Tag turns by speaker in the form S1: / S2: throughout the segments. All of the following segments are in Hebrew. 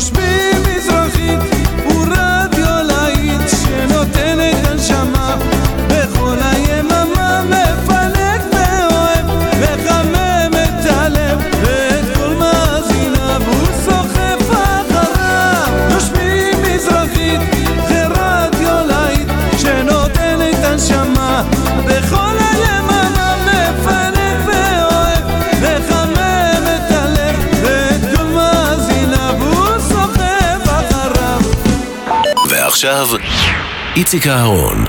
S1: Tus bebis עכשיו, איציק אהרון.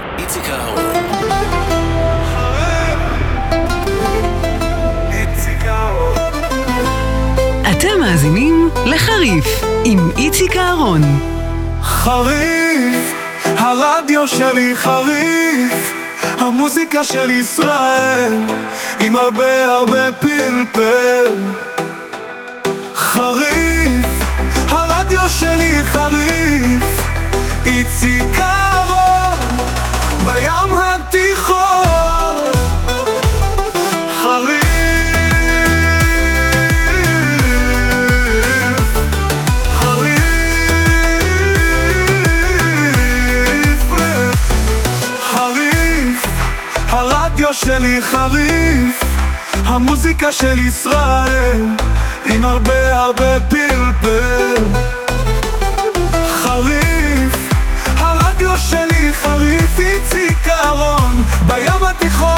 S2: אתם מאזינים לחריף עם איציק אהרון.
S3: חריף, הרדיו שלי חריף, המוזיקה של ישראל, עם הרבה הרבה פלפל. חריף, הרדיו שלי חריף הרדיו שלי חריף המוזיקה של ישראל עם הרבה הרבה פלפל איציק אהרון בים התיכון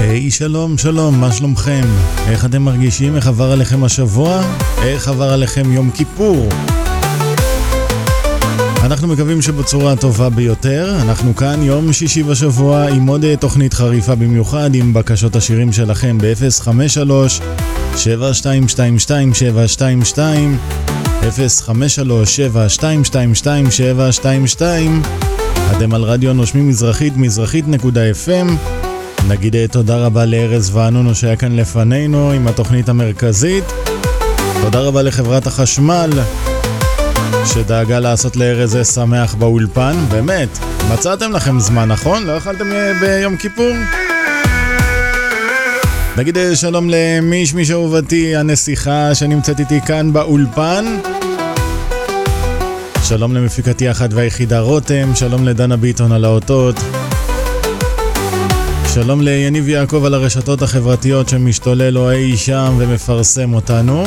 S4: היי, שלום, שלום, מה שלומכם? איך אתם מרגישים? איך עבר עליכם השבוע? איך עבר עליכם יום כיפור? אנחנו מקווים שבצורה הטובה ביותר. אנחנו כאן יום שישי בשבוע עם עוד אה, תוכנית חריפה במיוחד עם בקשות השירים שלכם ב-053 7222 722 053 7222 722 אתם על רדיו נושמים מזרחית, מזרחית.fm נגיד אה, תודה רבה לארז ואנונו שהיה כאן לפנינו עם התוכנית המרכזית. תודה רבה לחברת החשמל שדאגה לעשות לארז שמח באולפן. באמת, מצאתם לכם זמן, נכון? לא אכלתם אה, ביום כיפור? נגיד אה, שלום למישמיש אהובתי, הנסיכה שנמצאת איתי כאן באולפן. שלום למפיקתי אחת והיחידה רותם, שלום לדנה ביטון על האותות. שלום ליניב יעקב על הרשתות החברתיות שמשתולל לו אי שם ומפרסם אותנו.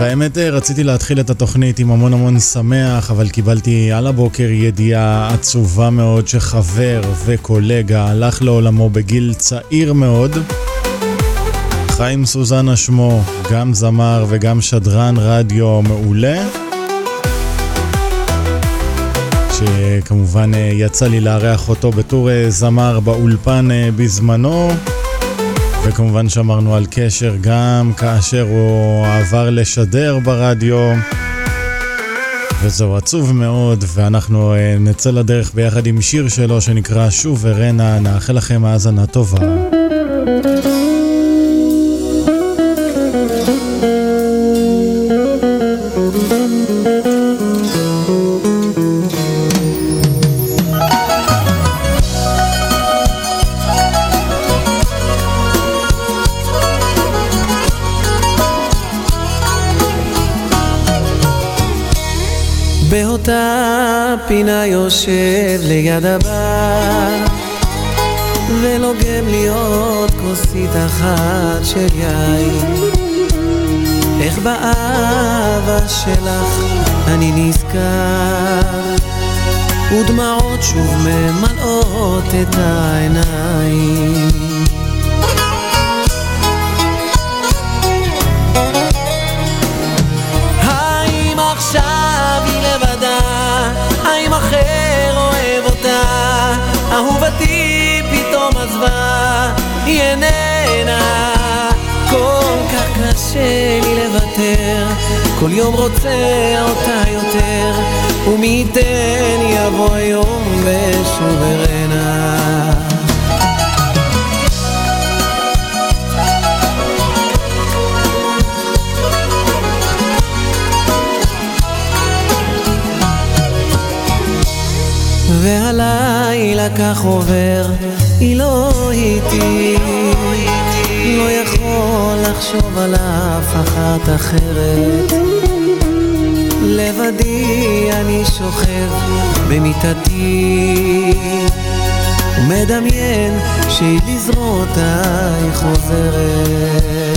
S4: והאמת אה, רציתי להתחיל את התוכנית עם המון המון שמח, אבל קיבלתי על הבוקר ידיעה עצובה מאוד שחבר וקולגה הלך לעולמו בגיל צעיר מאוד. חיים סוזנה שמו, גם זמר וגם שדרן רדיו מעולה. שכמובן אה, יצא לי לארח אותו בתור אה, זמר באולפן בזמנו. וכמובן שמרנו על קשר גם כאשר הוא עבר לשדר ברדיו. וזהו עצוב מאוד, ואנחנו נצא לדרך ביחד עם שיר שלו שנקרא שוב ורנה, נאחל לכם האזנה טובה.
S5: באותה פינה יושב ליד הבר ולוגם לי עוד כוסית אחת של יין. איך באהבה שלך אני נזכר ודמעות שוב ממלאות את העיניים איננה. כל כך קשה לי לוותר. כל יום רוצה אותה יותר. ומי ייתן יבוא היום ושוב ארנה והלילה כך עובר, היא לא איתי, לא יכול לחשוב על אף אחת אחרת. לבדי אני שוכב במיטתי ומדמיין שהיא לזרועותיי חוזרת.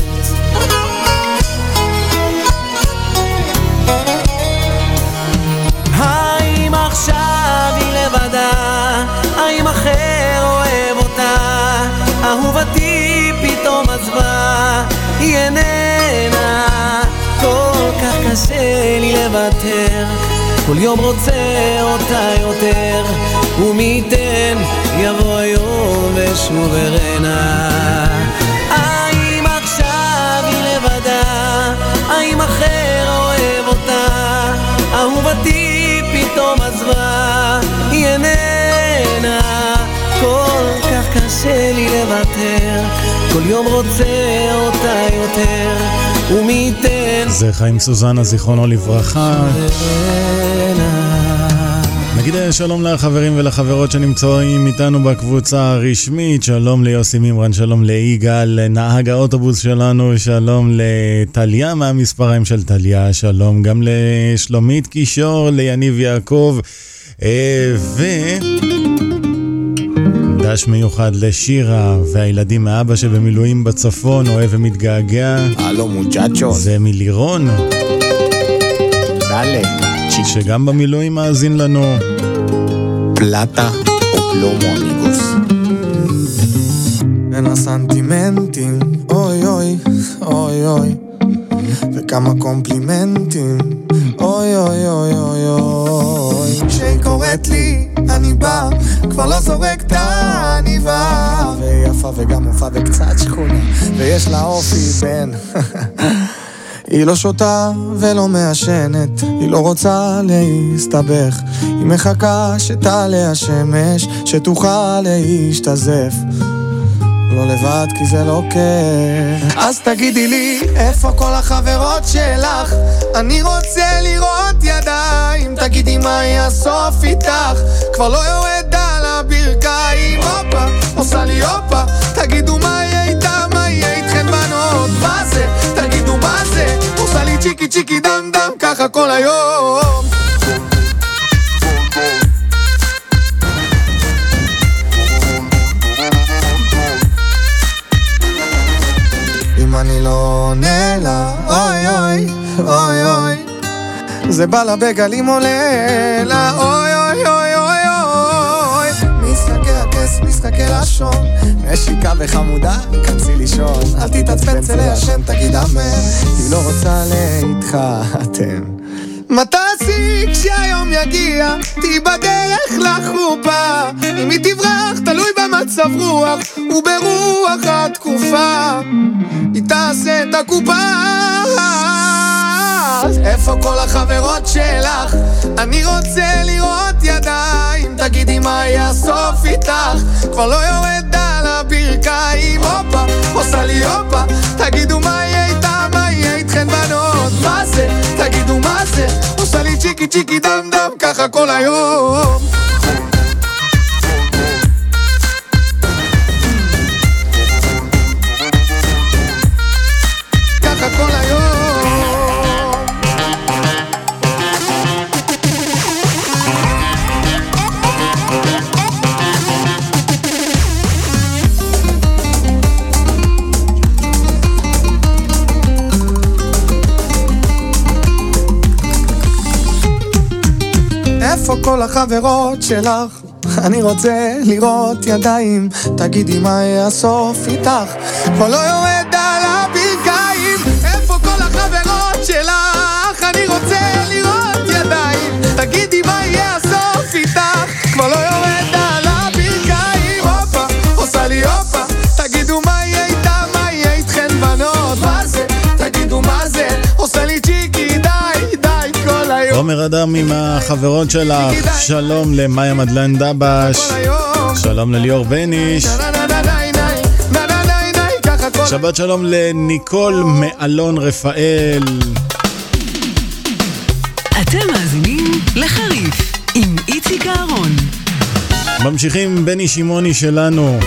S5: אהובתי פתאום עזבה, היא איננה כל כך קשה לי לוותר כל יום רוצה אותה יותר ומי ייתן יבוא היום ושוב ארנה האם עכשיו היא לבדה? האם אחר אוהב אותה? אהובתי פתאום עזבה היא איננה כל כך קשה לי לוותר. כל יום רוצה אותה יותר. ומי ייתן?
S4: זה חיים סוזנה, זיכרונו לברכה. נגיד שלום לחברים ולחברות שנמצאים איתנו בקבוצה הרשמית, שלום ליוסי מימרן, שלום ליגאל, נהג האוטובוס שלנו, שלום לטליה מהמספריים של טליה, שלום גם לשלומית קישור, ליניב יעקב, אה, ו... דש מיוחד לשירה והילדים מאבא שבמילואים בצפון, אוהב ומתגעגע.
S6: הלו מוצ'צ'ו.
S4: זה מלירון.
S6: דלה.
S4: שגם במילואים מאזין לנו.
S6: פלטה או פלומו אמיגוס.
S7: בין הסנטימנטים, אוי אוי, אוי אוי, וכמה קומפלימנטים, אוי אוי אוי אוי אוי. כשהיא קוראת לי, אני בא, כבר לא זורק את העניבה. והיא יפה וגם מופע וקצת שכונה, ויש לה אופי בן. היא לא שותה ולא מעשנת, היא לא רוצה להסתבך, היא מחכה שתעלה השמש, שתוכל להשתזף. לא לבד כי זה לא כיף. אז תגידי לי, איפה כל החברות שלך? אני רוצה לראות ידיים, תגידי מה יהיה הסוף איתך? כבר לא יורד על הברכיים, הופה, עושה לי הופה, תגידו מה יהיה איתה, מה יהיה איתכן בנות? מה זה? תגידו מה זה? עושה לי צ'יקי צ'יקי דם דם, ככה כל היום. זה בא לה בגלים עולה לה, אוי אוי אוי אוי אוי. משחקי הכס, משחקי לשון נשיקה וחמודה, כנסי לישון. אל תתעצבן, צא לעשן, תגיד אמן. היא לא רוצה להתחתן תעשי כשהיום יגיע? תהי בדרך לחופה. אם היא תברח, תלוי במצב רוח וברוח התקופה. היא תעשה את הקופה איפה כל החברות שלך? אני רוצה לראות ידיים תגידי מה יהיה הסוף איתך כבר לא יורד על הברכיים הופה, עושה לי הופה תגידו מה יהיה איתה, מה יהיה איתכן בנות מה זה? תגידו מה זה? עושה לי צ'יקי צ'יקי דם דם ככה כל היום כל החברות שלך? אני רוצה לראות ידיים, תגידי מה יהיה הסוף איתך, כבר לא יורד
S4: עומר אדם עם החברות שלך, שלום למאיה מדלן דבש, שלום לליאור בניש, שבת שלום לניקול מאלון רפאל.
S2: אתם מאזינים לחריף עם איציק אהרון.
S4: ממשיכים בני שמעוני שלנו.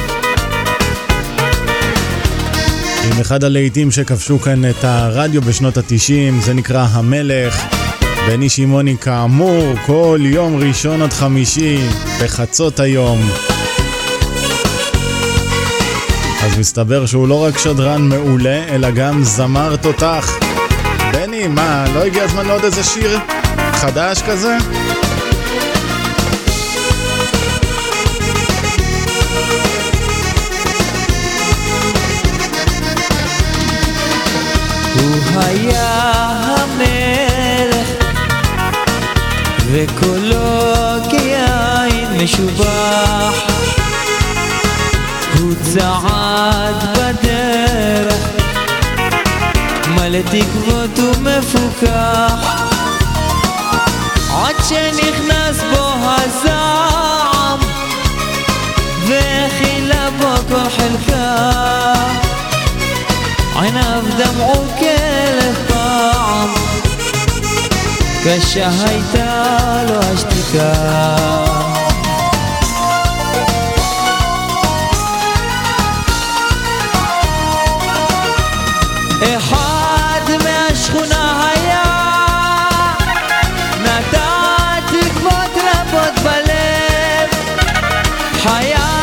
S4: עם אחד הלהיטים שכבשו כאן את הרדיו בשנות התשעים, זה נקרא המלך. בני שמעוני כאמור, כל יום ראשון עד חמישי, בחצות היום. אז מסתבר שהוא לא רק שדרן מעולה, אלא גם זמר תותח. בני, מה, לא הגיע הזמן לעוד איזה שיר חדש כזה?
S5: הוא היה וקולו כיין משובח. הוא צעד בדרך מלא תקוות ומפוכח. עד שנכנס בו הזעם והכילה בו כל חלקה. עיניו דמעו כאלף פעם קשה הייתה לו השתיקה. אחד מהשכונה היה נתן תקוות רבות בלב. חייו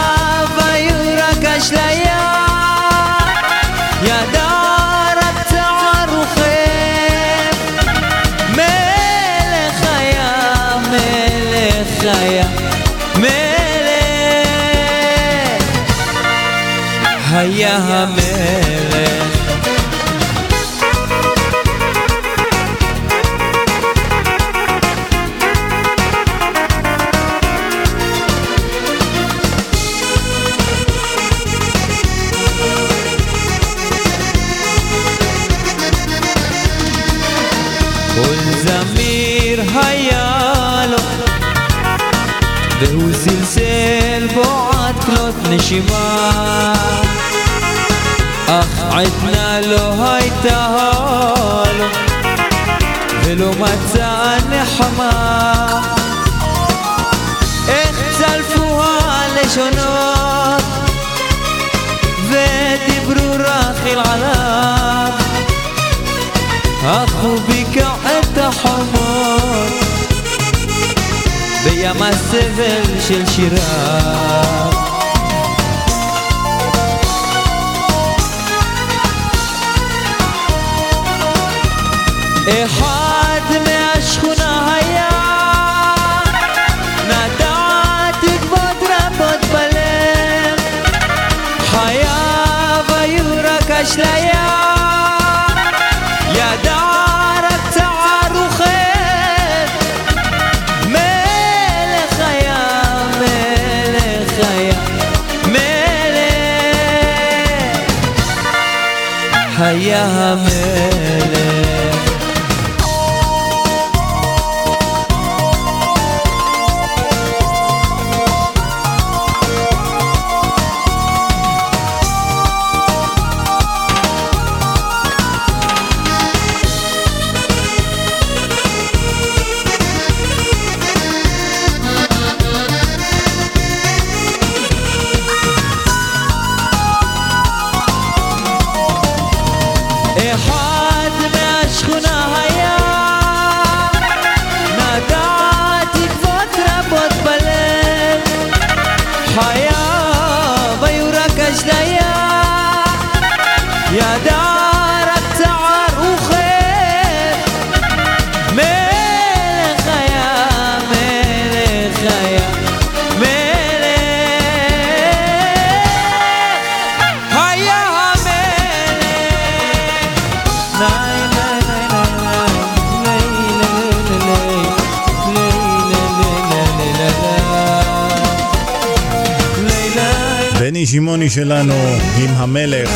S4: вечера שמעוני שלנו עם המלך.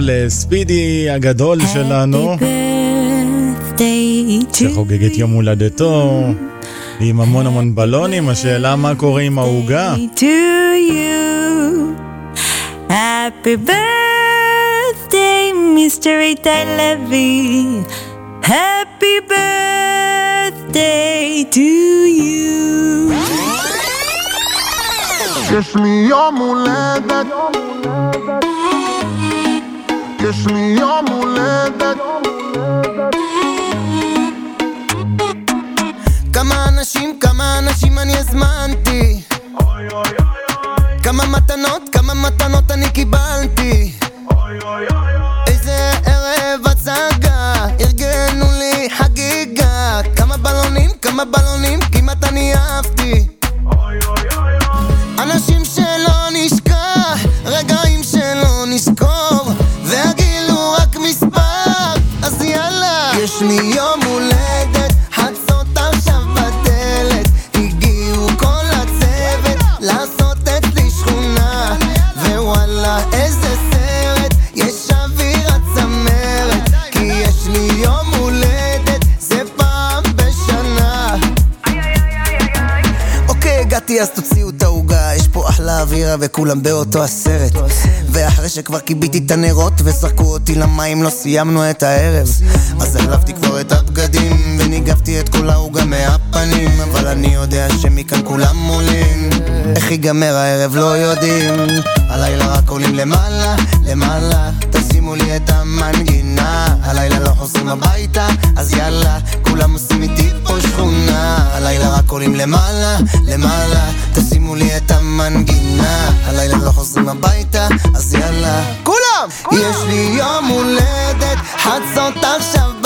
S4: לספידי הגדול שלנו, שחוגג את יום הולדתו, עם המון המון בלונים, השאלה מה קורה עם העוגה.
S8: Happy birthday, Mr. איתי לוי. Happy birthday to you.
S7: יש לי יום הולדת. יש לי יום הולדת.
S9: כמה אנשים, כמה אנשים אני הזמנתי. כמה מתנות, כמה מתנות אני קיבלתי. איזה ערב הצגה, ארגנו לי חגיגה. כמה בלונים, כמה בלונים, כמעט אני אהבתי אנשים ש... באווירה וכולם באותו הסרט. ואחרי שכבר כיביתי את הנרות וזרקו אותי למים לא סיימנו את הערב. אז החלפתי כבר את הבגדים וניגבתי את כל העוגה מהפנים. אבל אני יודע שמכאן כולם עולים. איך ייגמר הערב לא יודעים. הלילה רק עולים למעלה, למעלה. שימו לי את המנגינה הלילה לא חוזרים הביתה, אז יאללה כולם עושים איתי פה שכונה הלילה רק עולים
S10: למעלה, למעלה תשימו לי את המנגינה הלילה לא חוזרים הביתה, אז יאללה כולם! כולם! יש לי יום הולדת, חצות עכשיו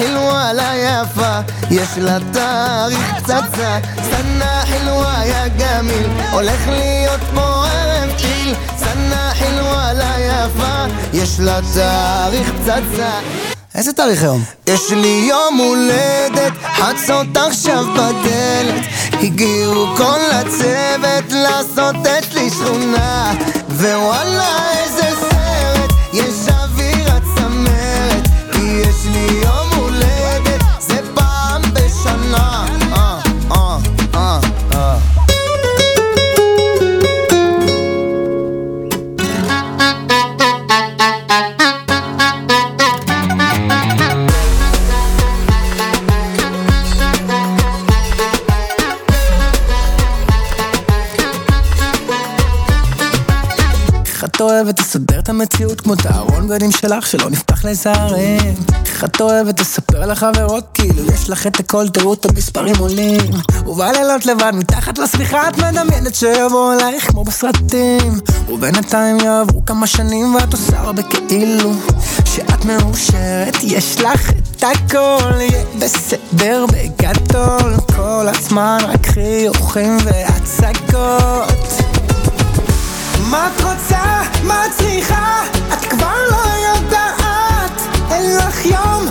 S10: חילווה לה יפה, יש לה תאריך פצצה. סנה חילווה יא גמיל, הולך להיות פה ערב דין. סנה חילווה לה יפה, יש לה תאריך פצצה. איזה תאריך היום? יש לי יום הולדת, חצות עכשיו בדלת הגיעו כל הצוות לעשות אצלי שכונה ווואלה לסדר את המציאות כמו את הארון בגדים שלך שלא נפתח לזערים איך את אוהבת לספר לחברות? כאילו יש לך את הכל תראו את המספרים עולים. ובלילות לבד מתחת לשמיכה את מדמיינת שיבוא אלייך כמו בסרטים. ובינתיים יעברו כמה שנים ואת עושה הרבה כאילו שאת מאושרת. יש לך את הכל יהיה בסדר בגדול. כל הזמן רק חיוכים והצגות. מה את רוצה? צריכה? את כבר לא יודעת אין לך יום,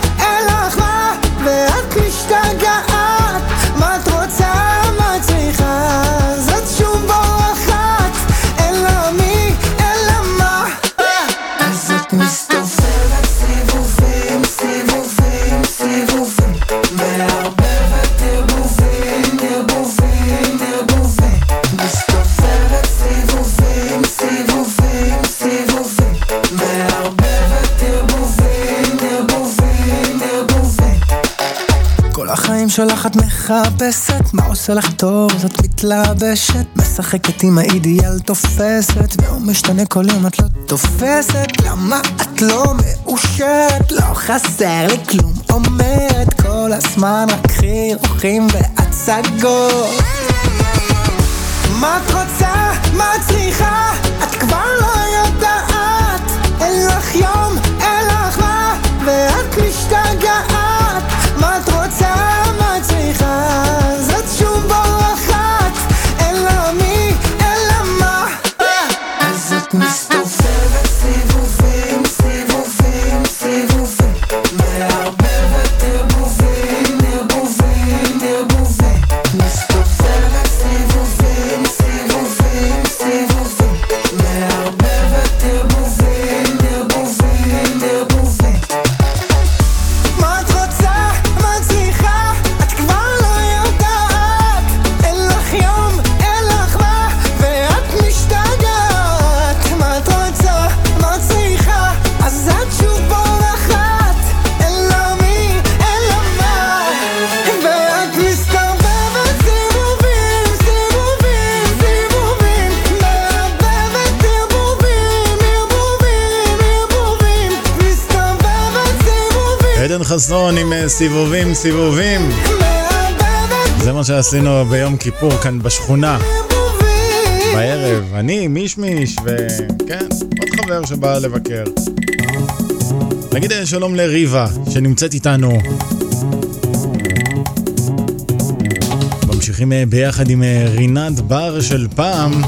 S10: מחפשת מה עושה לך טוב אז את מתלבשת משחקת עם האידיאל תופסת והוא משתנה כל יום את לא תופסת למה את לא מאושרת לא חסר לי כלום אומרת כל הזמן רק חיוכים והצגות מה את רוצה? מה את צריכה? את כבר לא יודעת אין לך יום, אין לך מה ואת משתגעת מה את רוצה? את צריכה?
S4: חסון עם אה, סיבובים סיבובים. זה מה שעשינו ביום כיפור כאן בשכונה, בערב. אני, מישמיש, וכן, עוד חבר שבא לבקר. נגיד אה, שלום לריבה, שנמצאת איתנו. ממשיכים אה, ביחד עם רינת בר של פעם,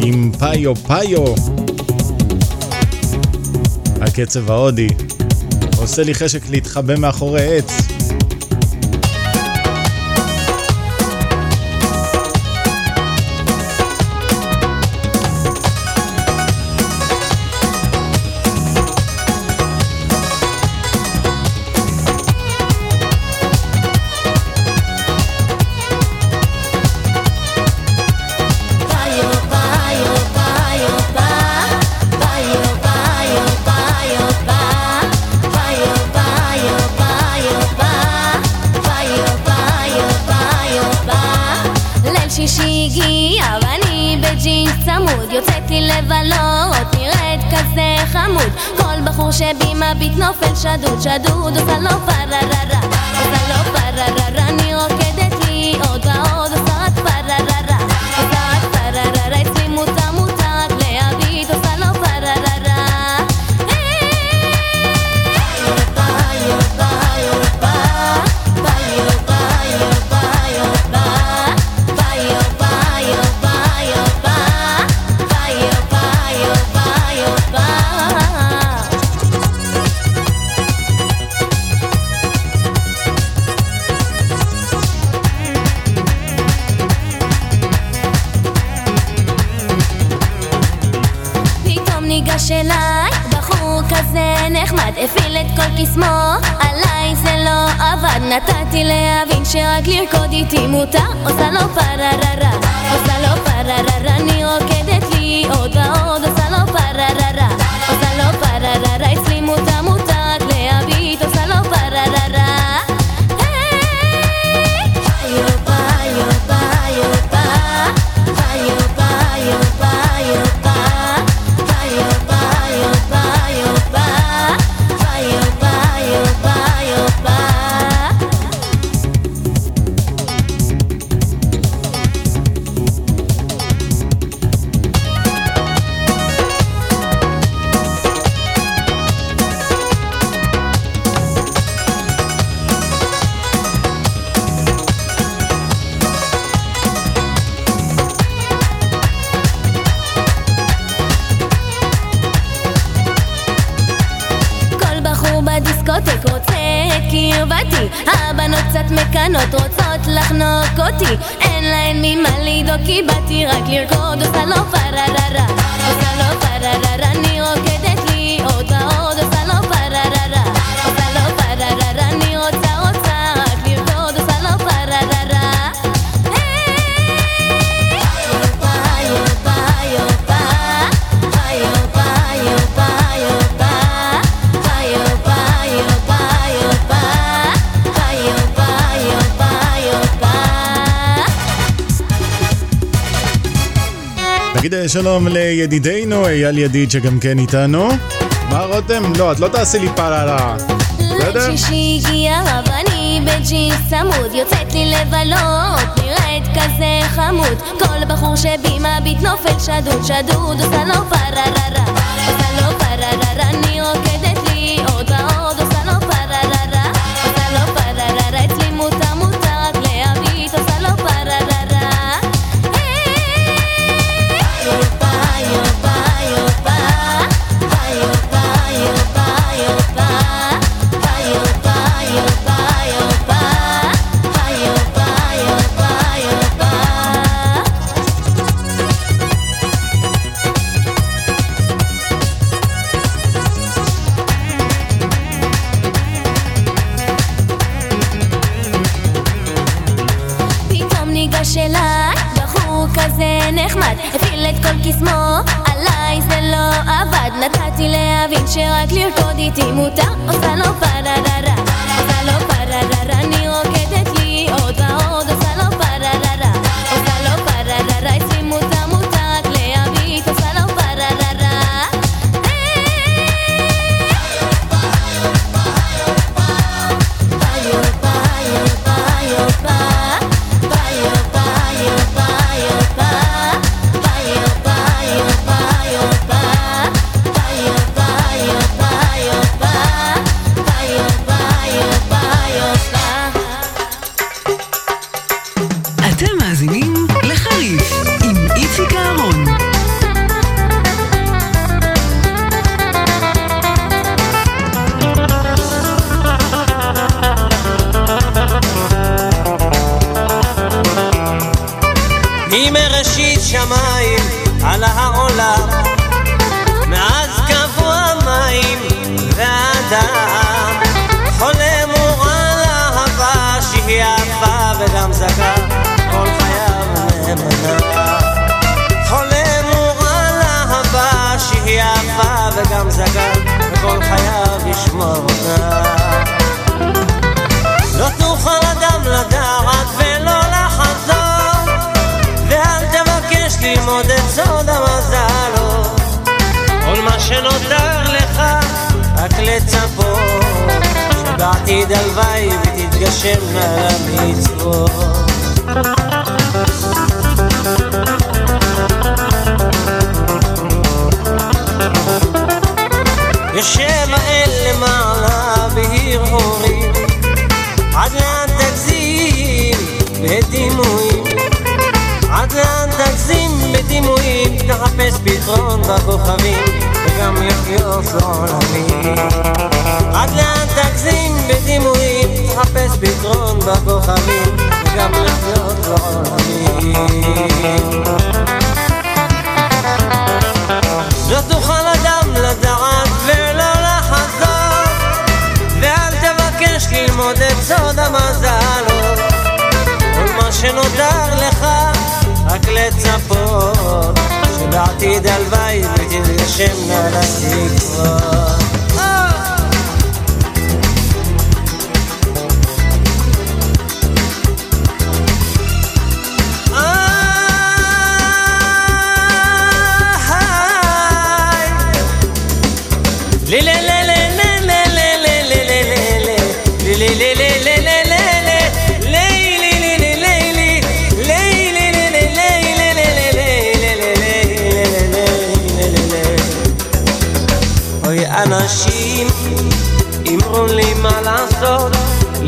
S4: עם פאיו פאיו. הקצב ההודי. עושה לי חשק להתחבא מאחורי עץ.
S11: נופל שדוד שדוד עושה אליי בחור כזה נחמד הפעיל את כל קסמו עליי זה לא עבד נתתי להבין שרק לרקוד איתי מותר. עושה לו פרררה עושה לו פרררה אני רוקדת לי עוד ועוד. עושה לו פרררה עושה לו פרררה
S4: שלום לידידנו אייל ידיד שגם כן איתנו. מה רותם? לא, את לא תעשי לי פררה. בסדר?
S11: שישי הגיע צמוד יוצאת לי לבלות נראית כזה חמוד כל בחור שבי מביט נופל שדוד שדוד עושה לו פרררה
S5: על העולם. מאז קבעו המים והאדם חולם הוא על אהבה שהיא יפה וגם זכה כל חייו נאמנה. חולם הוא על אהבה שהיא יפה וגם זכה וכל חייו ישמור אותה לא תוכל אדם לדעת ולא לחזור ואל תבקש ללמוד את מה שנותר לך רק
S12: לצפות שבעתיד הלוואי ותתגשמנה למצוות יושב האל למעלה בהרהורים עד לאן תגזים בדימויים? עד לאן תגזים בדימויים? תחפש פתרון בכוכבים וגם לחיות לעולמים עד לאן תגזים בדימויים תחפש פתרון בכוכבים וגם לחיות לעולמים לא תוכל אדם לדעת ולא לחזור ואל תבקש ללמוד את סוד המזל. כל מה שנותר לך רק לצפות שבעתיד הלוואי ותתגשמנה לתקוות אנשים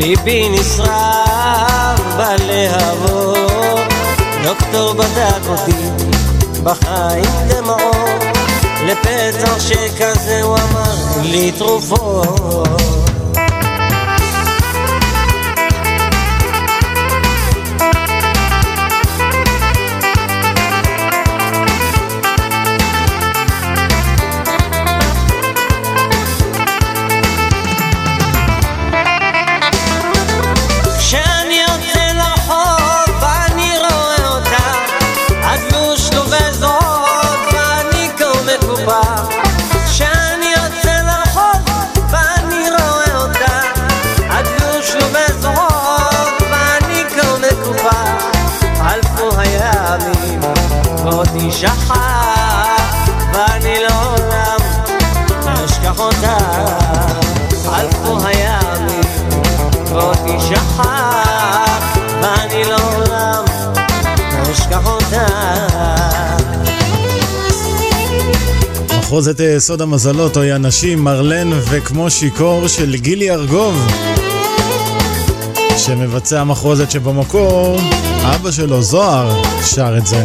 S12: ליבי נשרף בלהבות. דוקטור בדק אותי, בחיים דמעות, לפצע שכזה הוא אמר לי תרופות.
S4: מחרוזת אה, סוד המזלות, אוי אנשים, מרלן וכמו שיכור של גילי ארגוב שמבצע מחרוזת שבמקור אבא שלו, זוהר, שר את זה.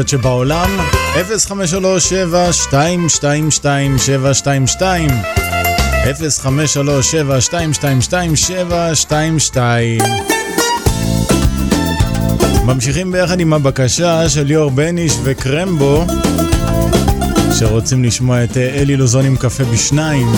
S1: הזאת שבעולם, 0537-222-722 0537-222-722 ממשיכים ביחד עם הבקשה של ליאור בניש וקרמבו שרוצים לשמוע את אה, אלי לוזון עם קפה בשניים.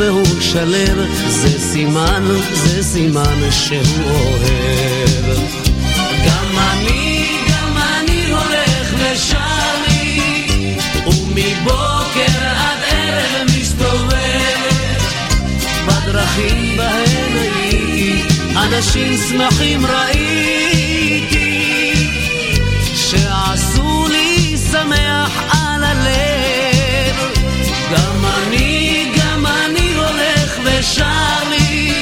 S13: והוא שלב, זה סימן, זה סימן שהוא אוהב. גם אני, גם אני הולך ושר לי, ומבוקר עד ערב מסתובב, בדרכים בהן הייתי, אנשים שמחים ראיתי, שעשו לי שמח על הלב. גם אני ושר לי,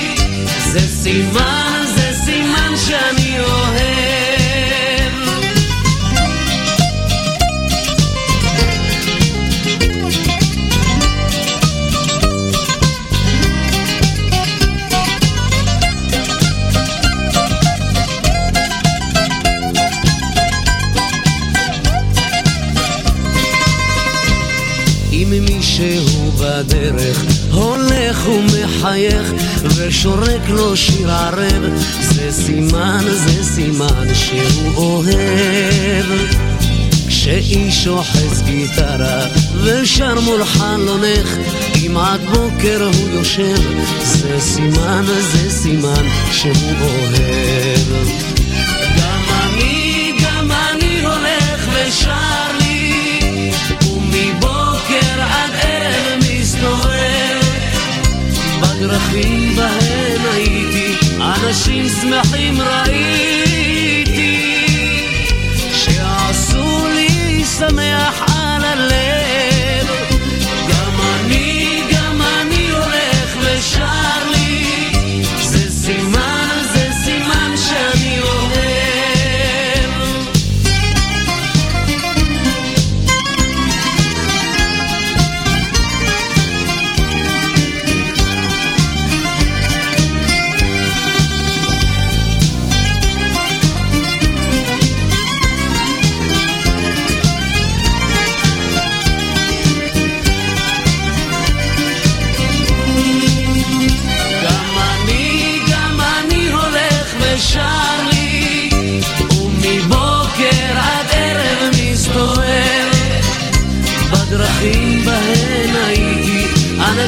S13: זה סימן, זה סימן שאני אוהב. אם מישהו בדרך הולך ומחייך ושורק לו שיר ערב. זה סימן, זה סימן שהוא אוהב. כשאיש אוחז גיטרה ושר מול חלונך אם עד בוקר הוא יושב. זה סימן, זה סימן שהוא אוהב בדרכים בהן הייתי אנשים שמחים ראיתי. שעשו לי שמח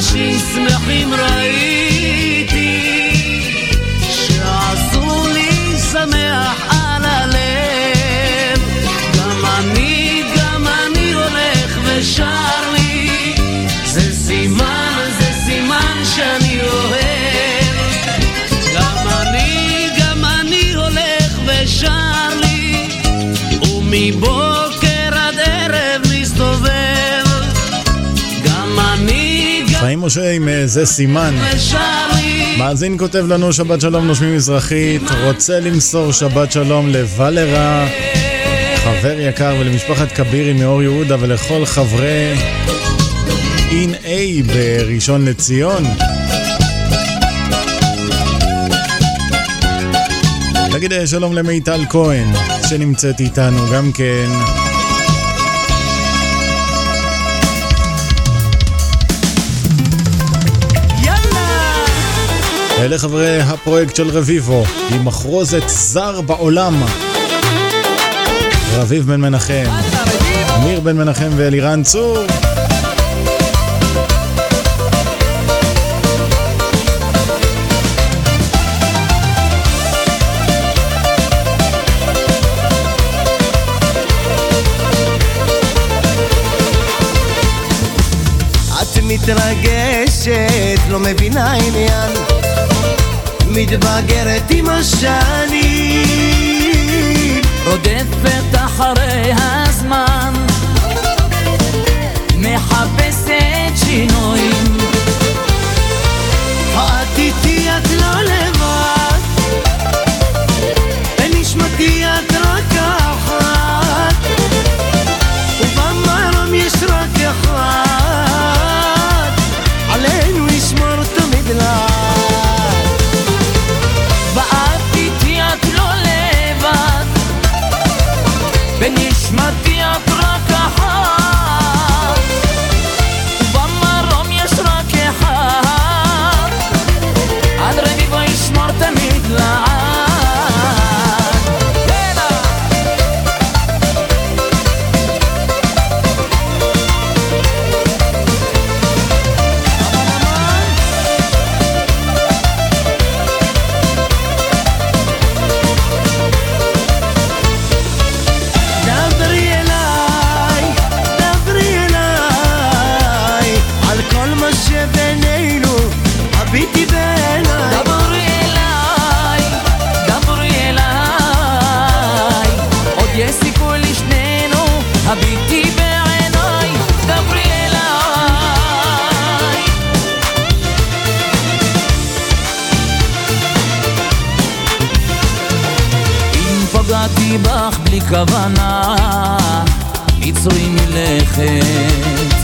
S13: אנשים שמחים ראיתי
S4: משה עם אה, זה סימן. מאזין כותב לנו שבת שלום נושמים מזרחית, רוצה למסור שבת שלום לוולרה, חבר יקר ולמשפחת כבירי מאור יהודה ולכל חברי אין איי בראשון לציון. נגיד אה, שלום למיטל כהן שנמצאת איתנו גם כן. אלה חברי הפרויקט של רביבו, עם מחרוזת זר בעולם. רביב בן מנחם, אמיר בן מנחם ואלירן צור.
S9: מתרגשת, לא מבינה עניין מתבגרת עם השנים
S5: רודפת אחרי הזמן
S13: הכוונה מצרי מלכת.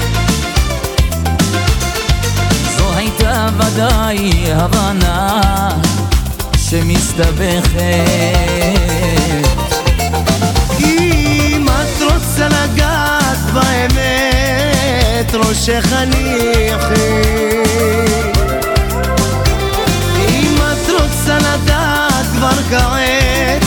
S13: זו הייתה ודאי הבנה שמסתבכת.
S9: אם את רוצה לגעת באמת ראשך הניחי אם את רוצה לדעת כבר כעת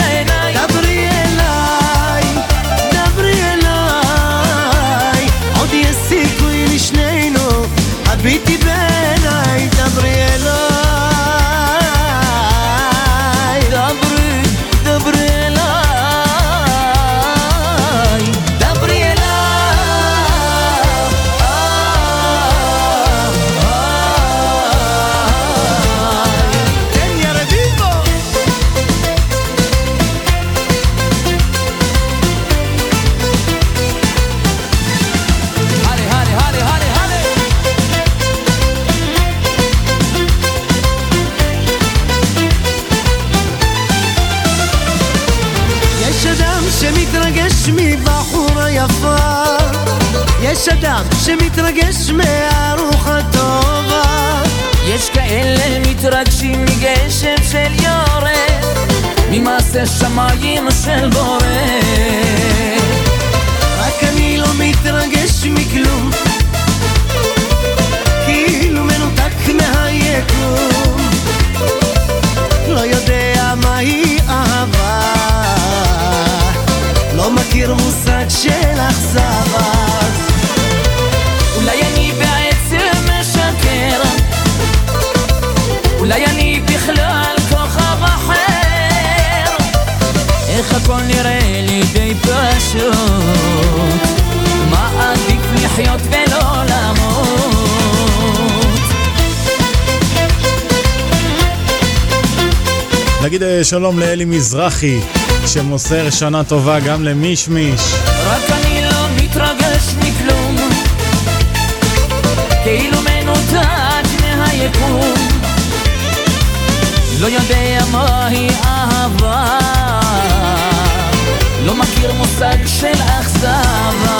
S9: יש אדם שמתרגש מהרוח הטובה.
S13: יש כאלה מתרגשים מגשם של יורד ממעשה שמיים של בורא.
S9: רק אני לא מתרגש מכלום כאילו מנותק מהיקום. לא יודע מהי אהבה לא מכיר מושג של אכזבה
S13: הכל נראה לי די פשוט. מה עדיף לחיות ולא למות?
S4: נגיד אה, שלום לאלי מזרחי, שמוסר שנה טובה גם למישמיש.
S13: רק אני לא מתרגש מכלום. כאילו מנותק מהיקום. לא יודע מהי אהבה לא מכיר מושג של אכזבה.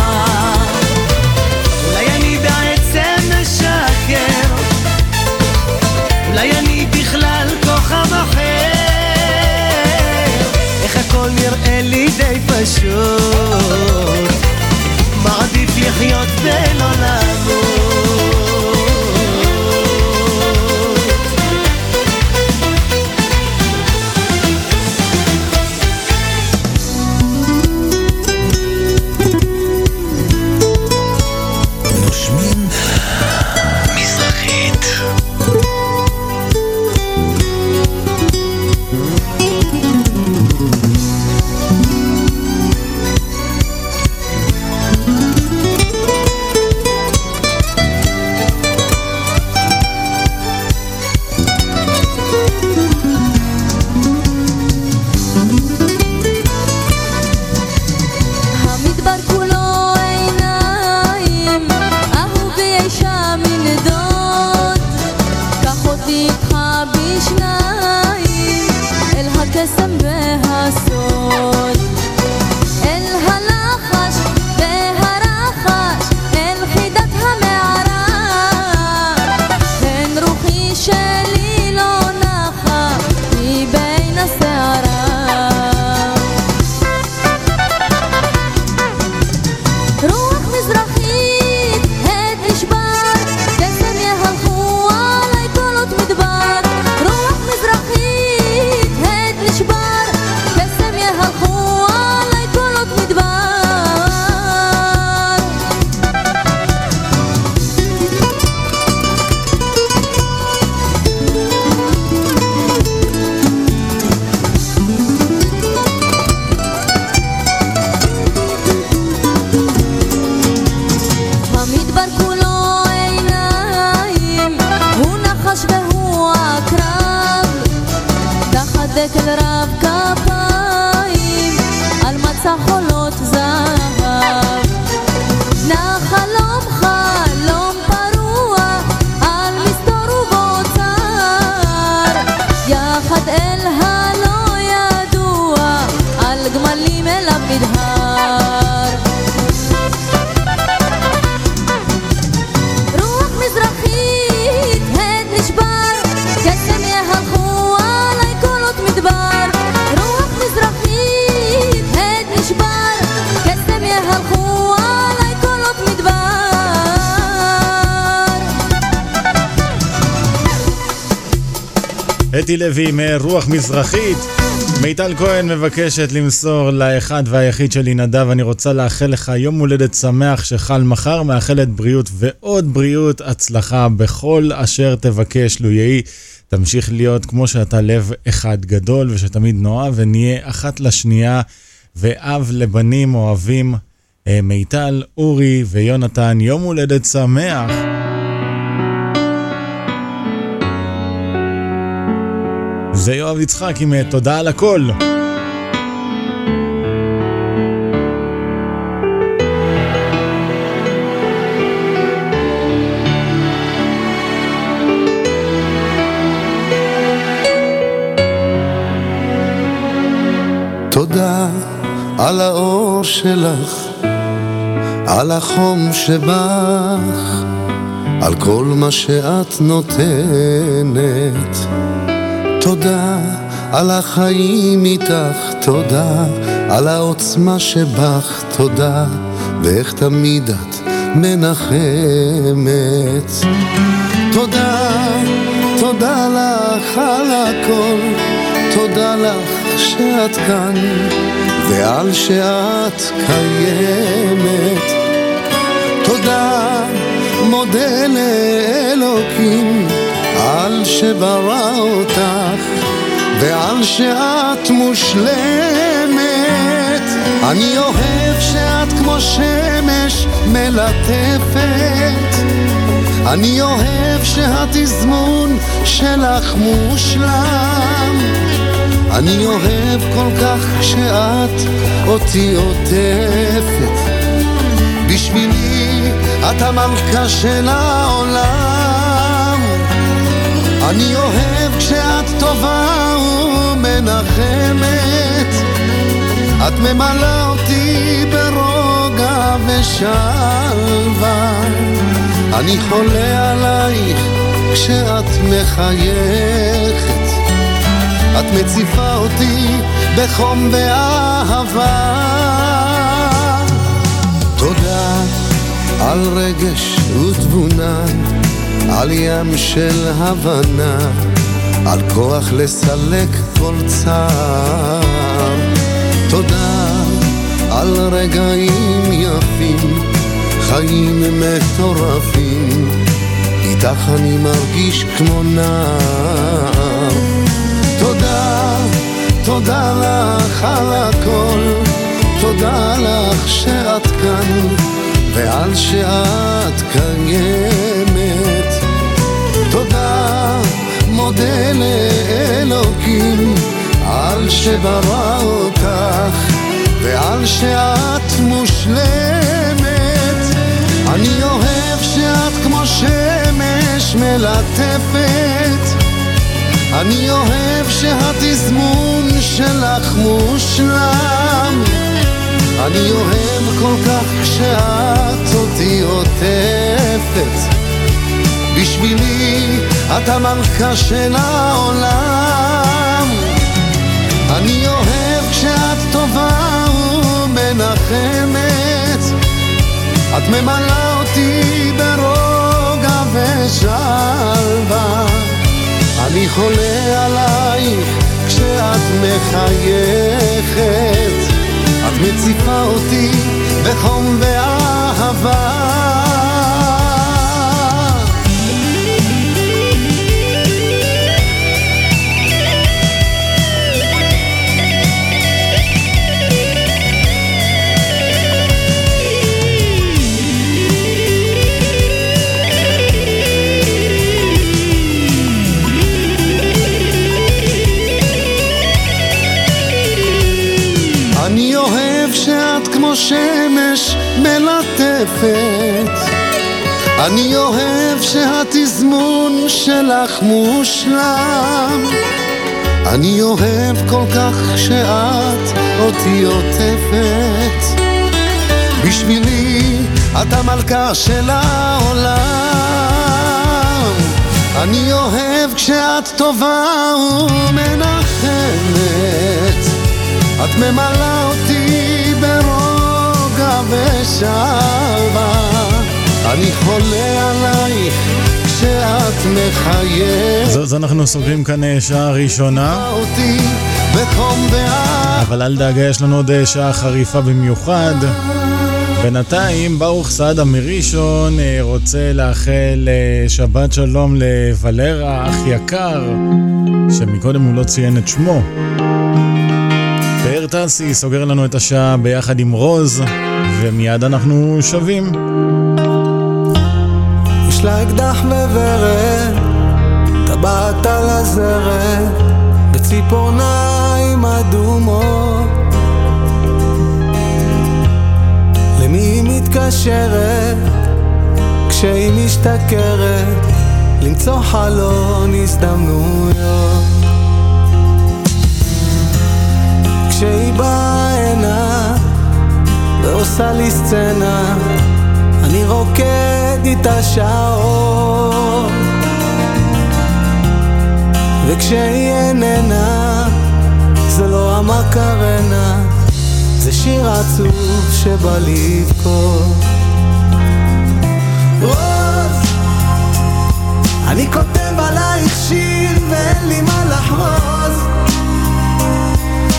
S9: אולי אני בעצם משקר. אולי אני בכלל כוכב אחר. איך הכל נראה לי די פשוט.
S4: מעדיף לחיות ולא לעשות אתי לוי מרוח מזרחית. מיטל כהן מבקשת למסור לאחד והיחיד שלי נדב, אני רוצה לאחל לך יום הולדת שמח שחל מחר, מאחלת בריאות ועוד בריאות, הצלחה בכל אשר תבקש, לו יהי. תמשיך להיות כמו שאתה לב אחד גדול ושתמיד נאהב ונהיה אחת לשנייה ואב לבנים אוהבים. אה, מיטל, אורי ויונתן, יום הולדת שמח. זה יואב יצחק עם אה, תודה על הכל.
S14: תודה על האור שלך, על החום שבך, על כל מה שאת נותנת. תודה על החיים איתך, תודה על העוצמה שבך, תודה, ואיך תמיד את מנחמת. תודה, תודה לך על הכל, תודה לך שאת כאן, ועל שאת קיימת. תודה, מודה לאלוקים. על שברא אותך ועל שאת מושלמת. אני אוהב שאת כמו שמש מלטפת. אני אוהב שהתזמון שלך מושלם. אני אוהב כל כך כשאת אותי עוטפת. בשבילי את המלכה של העולם. אני אוהב כשאת טובה ומנחמת, את ממלאה אותי ברוגע ושלווה. אני חולה עלייך כשאת מחייכת, את מציפה אותי בחום ואהבה. תודה על רגש ותבונה. על ים של הבנה, על כוח לסלק כל צער. תודה על רגעים יפים, חיים מטורפים, איתך אני מרגיש כמו נער. תודה, תודה לך על הכל, תודה לך שאת כאן, ועל שאת קיימת. מודה לאלוקים על שברא אותך ועל שאת מושלמת. אני אוהב שאת כמו שמש מלטפת. אני אוהב שהתזמון שלך מושלם. אני אוהב כל כך כשאת אותי עוטפת. בשבילי את המלכה של העולם. אני אוהב כשאת טובה ומנחמת, את ממלאה אותי ברוגע ושלווה. אני חולה עלייך כשאת מחייכת, את מציפה אותי בחום ואהבה. אני אוהב שהתזמון שלך מושלם. אני אוהב כל כך שאת אותי עוטפת. בשבילי את המלכה של העולם. אני אוהב כשאת טובה ומנחמת. את ממלאה אותי ברוגע ושלווה. אני חולה עלייך כשאת את מחייבת
S4: אז אנחנו סוגרים כאן אה, שעה ראשונה. אבל אל דאגה, יש לנו עוד אה, שעה חריפה במיוחד. בינתיים, ברוך סעדה מראשון אה, רוצה לאחל שבת שלום לוולרה, אח יקר, שמקודם הוא לא ציין את שמו. פאר טסי סוגר לנו את השעה ביחד עם רוז, ומיד אנחנו שבים.
S10: יש לה אקדח וורד, טבעת על הזרת, בציפורניים אדומות. למי היא מתקשרת, כשהיא משתכרת, למצוא חלון הזדמנויות. כשהיא באה הנה, ועושה לי סצנה, אני רוקד איתה שעות וכשהיא איננה זה לא המקרנה זה שיר עצוב שבא לבכות. רוז אני כותב עלייך שיר ואין לי מה לחרוז.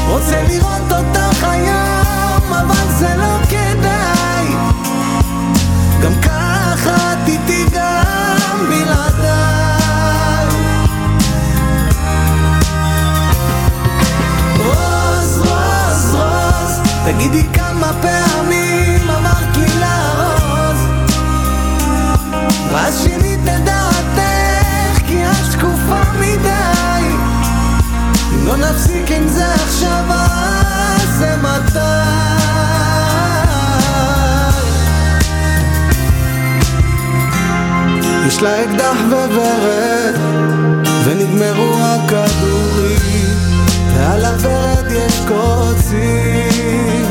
S10: רוצה לראות אותך היום אבל זה לא כדאי את איתי גם בלעדיי. רוז, רוז, רוז, תגידי כמה פעמים אמרת לי לארוז. ואז שינית את דעתך כי את שקופה מדי. אם לא נפסיק עם זה עכשיו אז זה מתי יש לה אקדח וורד, ונגמרו הכדורים, ועל הוורד יש קוצים.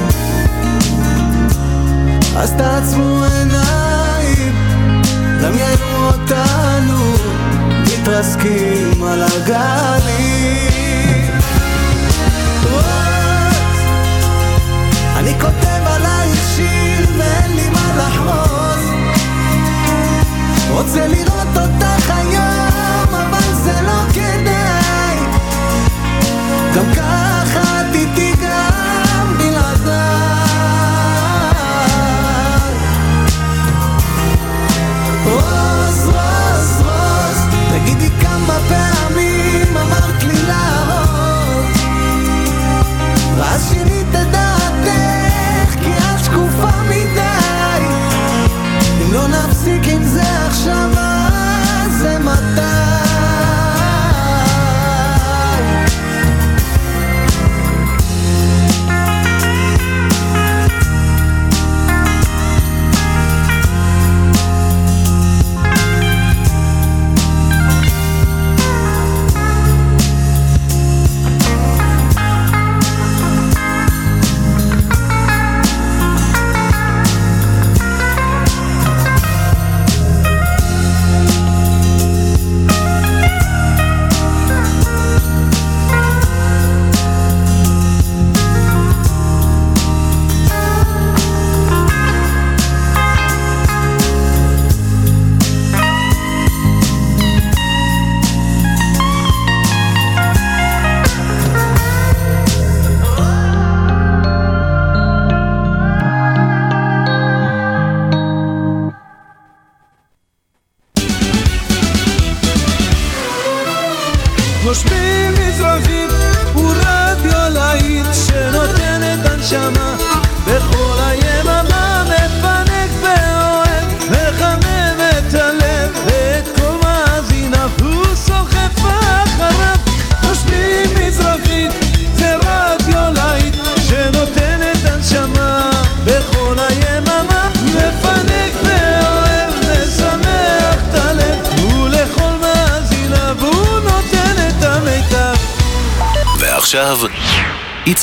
S10: אז תעצמו עיניים, דמיינו אותנו, מתרסקים על הגלים. אני כותב רוצה לראות אותך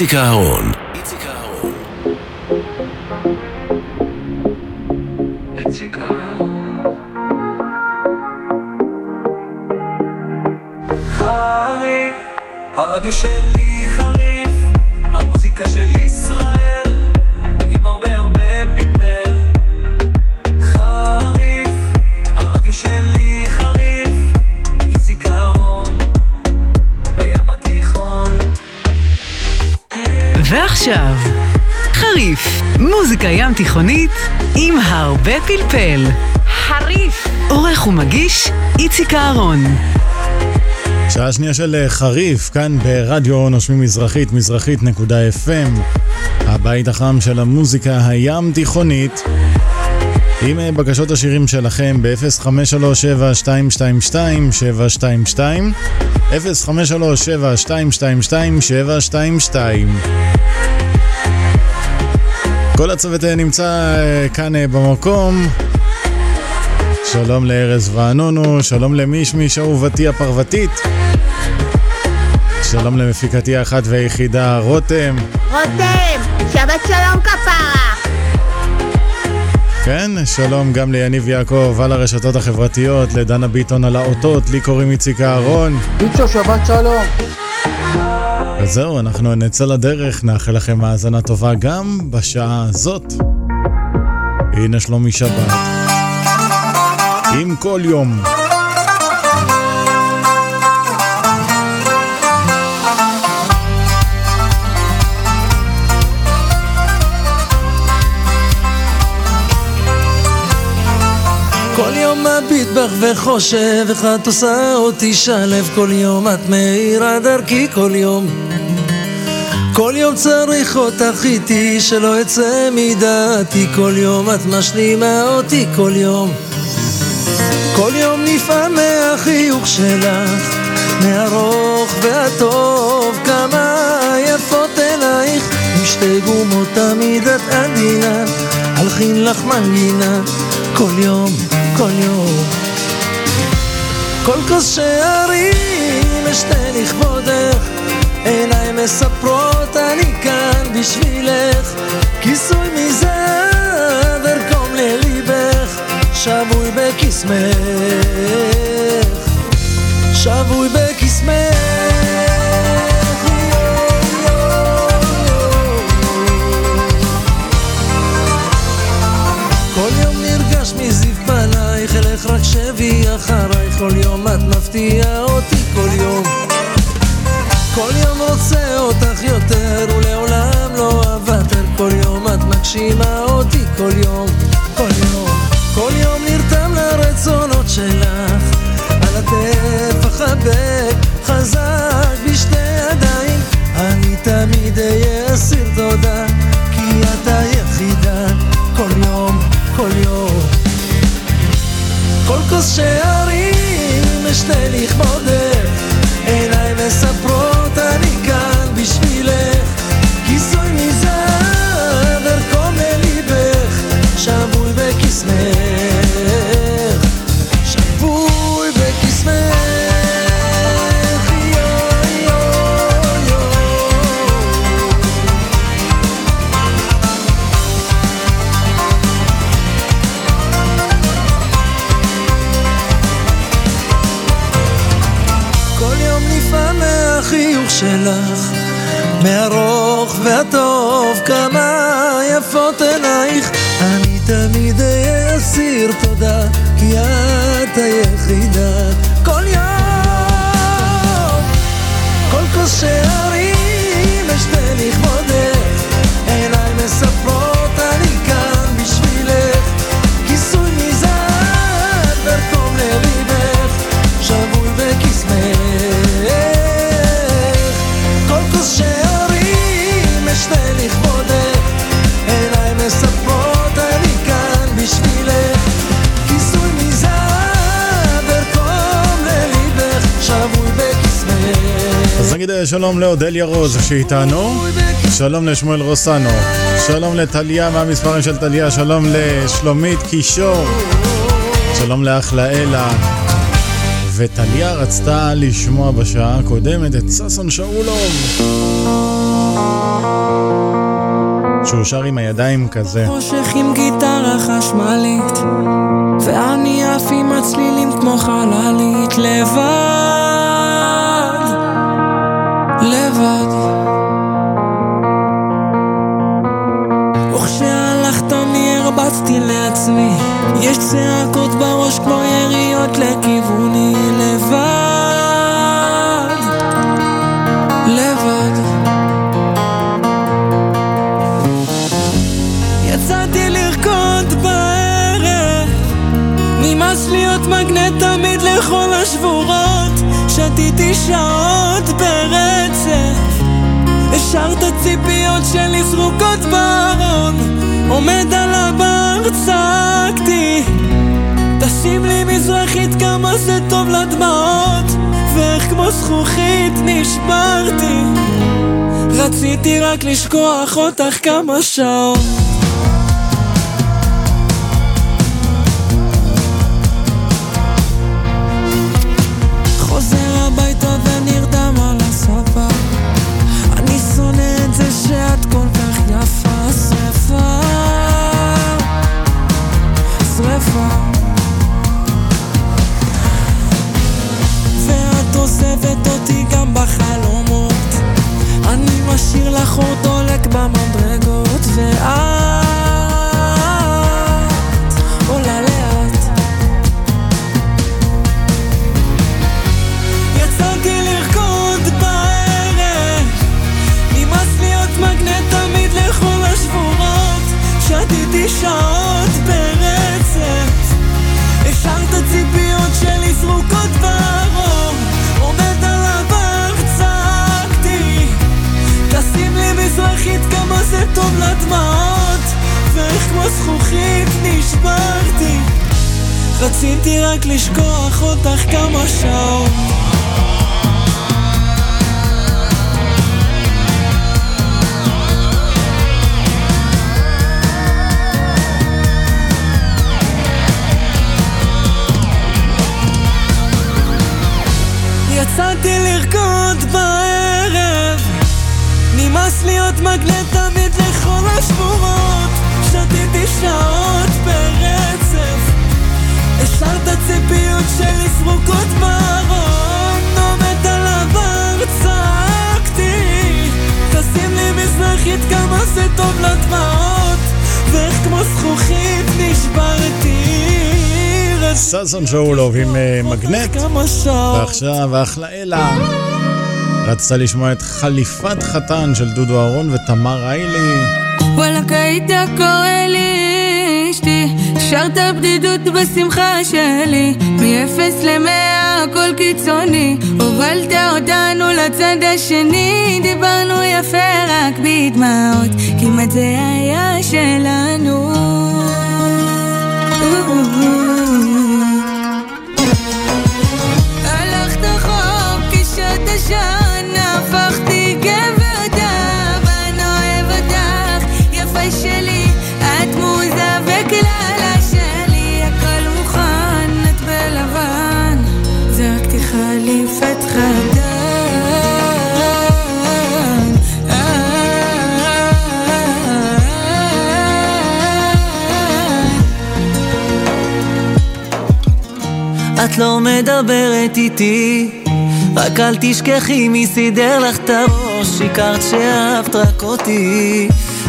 S15: איציק אהרון.
S2: תיכונית עם הרבה פלפל. חריף. עורך ומגיש איציק אהרון.
S4: שעה שנייה של אה, חריף, כאן ברדיו נושמים מזרחית, מזרחית.fm, הבית החם של המוזיקה הים תיכונית. עם אה, בקשות השירים שלכם ב-053-7222-722 053-7222-722 כל הצוות אה, נמצא כאן במקום שלום לארז וענונו, שלום למישמיש אהובתי הפרוותית שלום למפיקתי האחת והיחידה, רותם.
S16: רותם, שבת שלום כפרה.
S4: כן, שלום גם ליניב יעקב על הרשתות החברתיות, לדנה ביטון על האותות, לי קוראים איציק אהרון.
S17: איצו, שבת שלום.
S4: וזהו, אנחנו נצא לדרך, נאחל לכם האזנה טובה גם בשעה הזאת. הנה שלומי שבת. עם כל יום.
S1: מביט בך וחושב איך את עושה אותי שלב. כל יום את מאירה דרכי כל יום. כל יום צריך אותך איתי שלא אצא מדעתי. כל יום את משלימה אותי כל יום. כל יום נפעם מהחיוך שלך מהארוך והטוב. כמה יפות אלייך עם שתי גומות תמיד את עדינה. הלחין לך מנגינה כל יום כל יום. כל כוס שערים אשתה לכבודך, עיניי מספרות אני כאן בשבילך, כיסוי מזהב ארקום לליבך, שבוי בקסמך, שבוי בקסמך. כל יום את מפתיעה אותי כל יום. כל יום רוצה אותך יותר ולעולם לא אוותר כל יום את מגשימה אותי כל יום. כל יום. כל יום נרתם לרצונות שלך. על הטף אחבק חזק בשתי ידיים. אני תמיד אהיה אסיר תודה כי את היחידה כל יום כל יום. כל כוס שערים אשתה לכבודך עיניי
S4: שלום לאודליה רוז שאיתנו. שלום לשמואל רוסנו. שלום לטליה מהמספרים של טליה. שלום לשלומית קישור. שלום לאחלה אלה וטליה רצתה לשמוע בשעה הקודמת את ששון שאולוב. שהוא שר עם הידיים כזה.
S18: חושך עם גיטרה חשמלית ואני עף עם הצלילים כמו חללית לבד, לבד. וכשהלכת אני הרבצתי לעצמי. יש צעקות בראש כמו יריות לכיווני. לבד. לבד. יצאתי
S17: לרקוד בערב. נמאס להיות מגנט תמיד לכל השבורות. שתיתי שעות. השארת ציפיות שלי זרוקות בארון. עומד על הבר צעקתי תשים לי מזרחית כמה זה טוב לדמעות. ואיך כמו זכוכית נשברתי. רציתי רק לשכוח אותך כמה שעות
S4: שאולוב עם אה, מגנט, ועכשיו אחלה אלה. רצתה לשמוע את חליפת חתן של דודו אהרון ותמר היילי.
S17: וואלכ היית קורא לי אשתי, שרת בדידות בשמחה שלי, מאפס למאה הכל קיצוני, הובלת אותנו לצד השני, דיברנו יפה רק בדמעות, כמעט זה היה שלנו. את
S5: לא מדברת איתי. רק אל תשכחי מי סידר לך את הראש. שיקרת שאהבת רק אותי.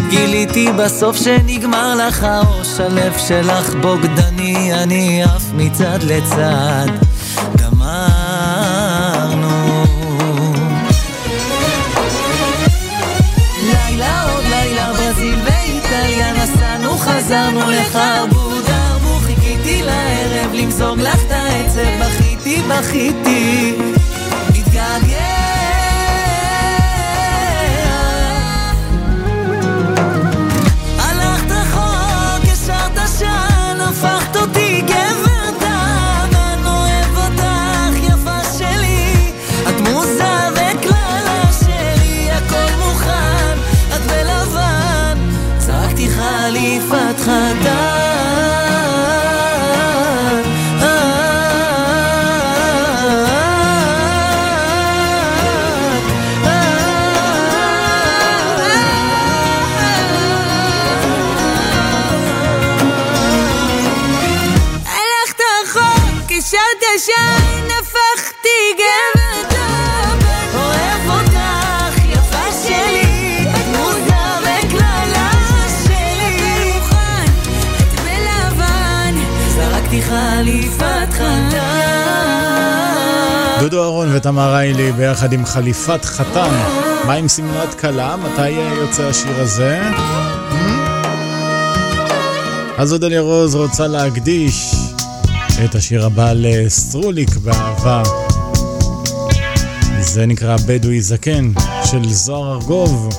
S5: גיליתי בסוף שנגמר לך הראש. הלב שלך בוגדני אני עף מצד לצד. גמרנו. לילה עוד לילה ברזיל ואיטליה נסענו חזרנו לך למזוג לך את העצב בכיתי בכיתי
S4: ותמר היילי ביחד עם חליפת חתן. מה עם שמלת כלה? מתי אה, יוצא השיר הזה? Hmm? אז אודליה רוז רוצה להקדיש
S19: את השיר הבא לסטרוליק באהבה. זה נקרא בדואי זקן של זוהר ארגוב.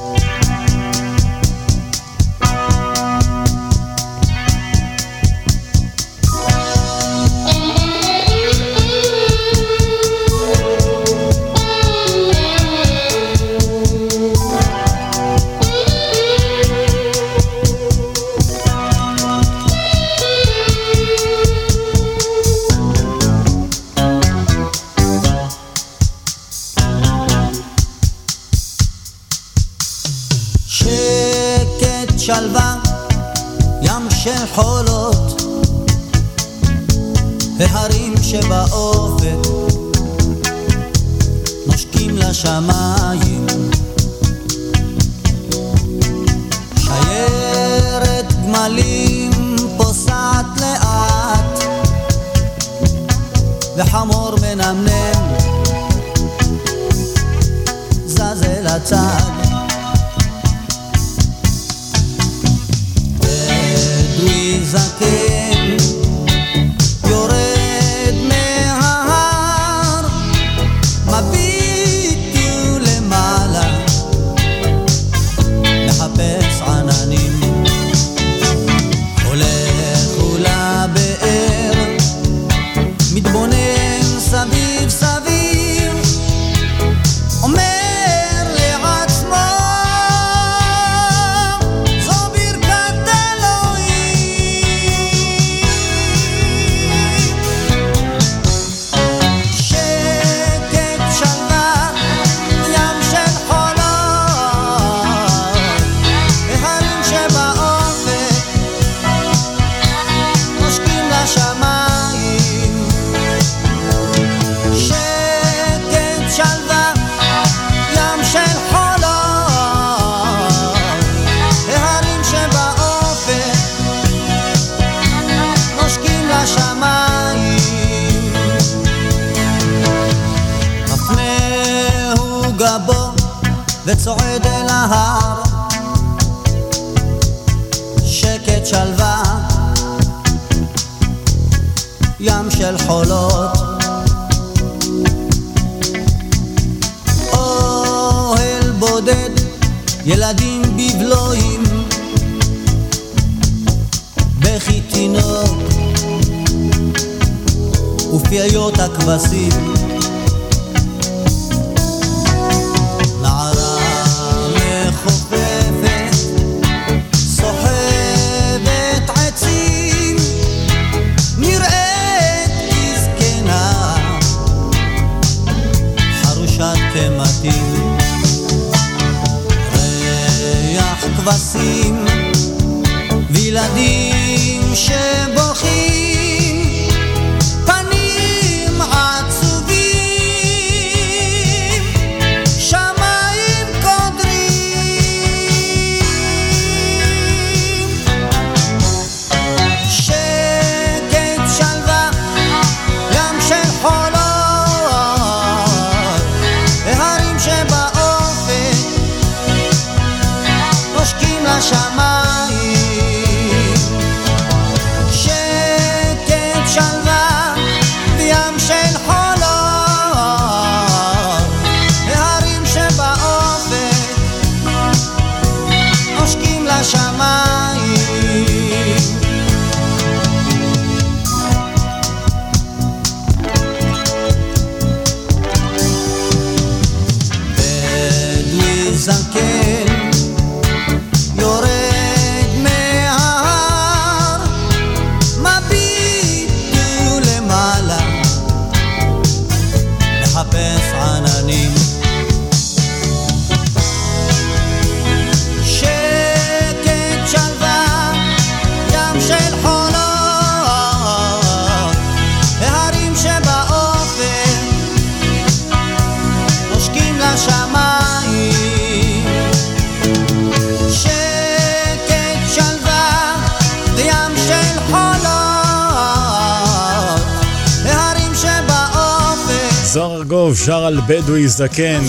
S19: בדואי זקן,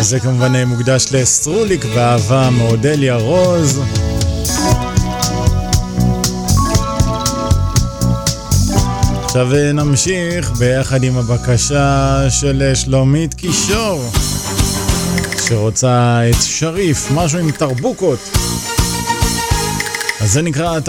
S19: וזה כמובן מוקדש לסטרוליק ואהבה מאודליה רוז.
S9: עכשיו נמשיך ביחד עם הבקשה של שלומית קישור, שרוצה את שריף, משהו עם תרבוקות. אז זה נקרא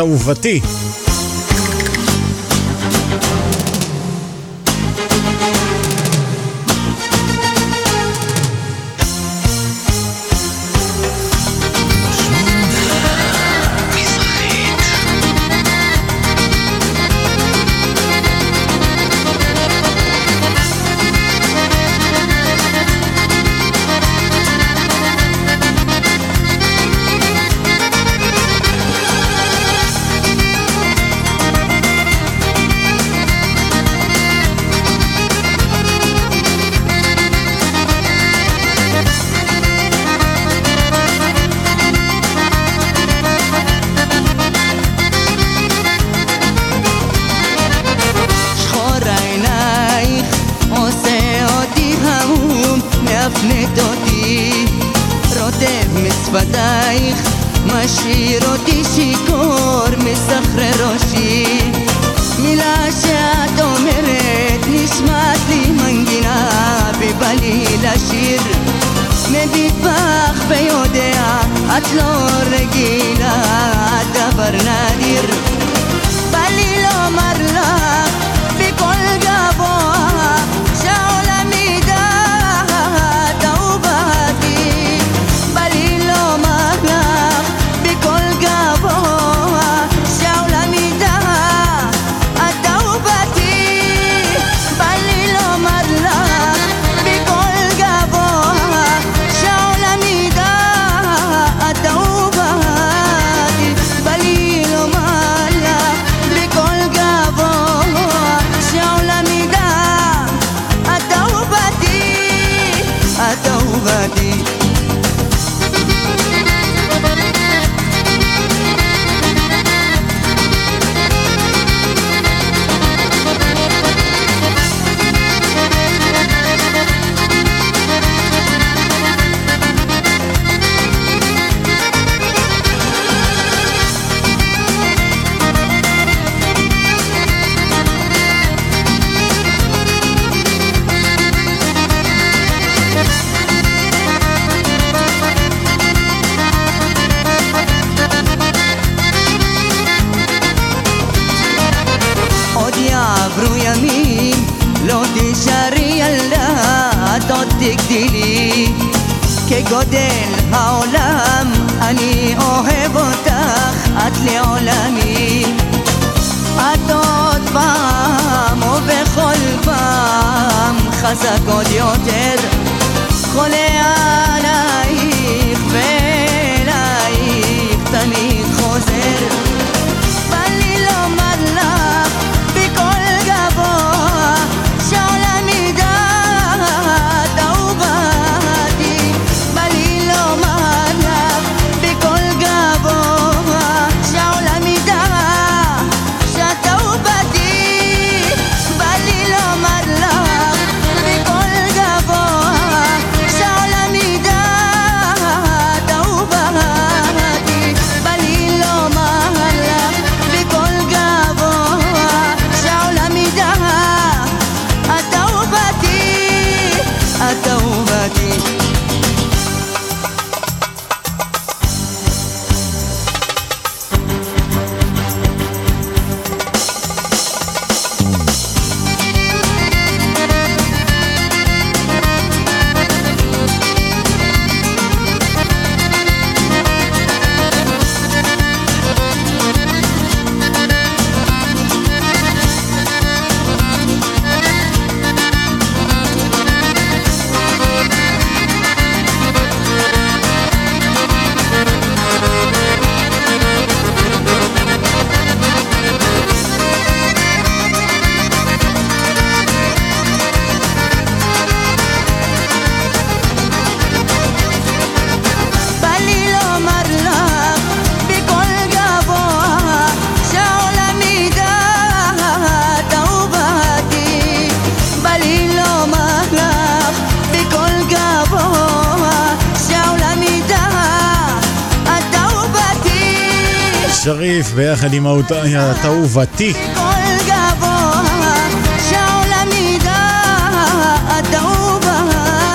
S9: רבותיי, את אהובתי.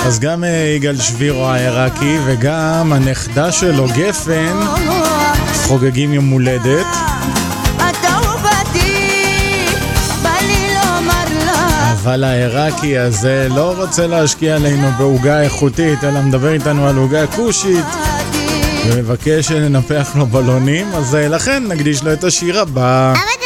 S20: אז גם אה, יגאל שבירו העיראקי וגם הנכדה שלו גפן חוגגים יום הולדת. אבל העיראקי הזה לא רוצה להשקיע עלינו בעוגה איכותית, אלא מדבר איתנו על עוגה כושית. ומבקש שננפח לו בלונים, אז אה, לכן נקדיש לו את השיר הבא. אבל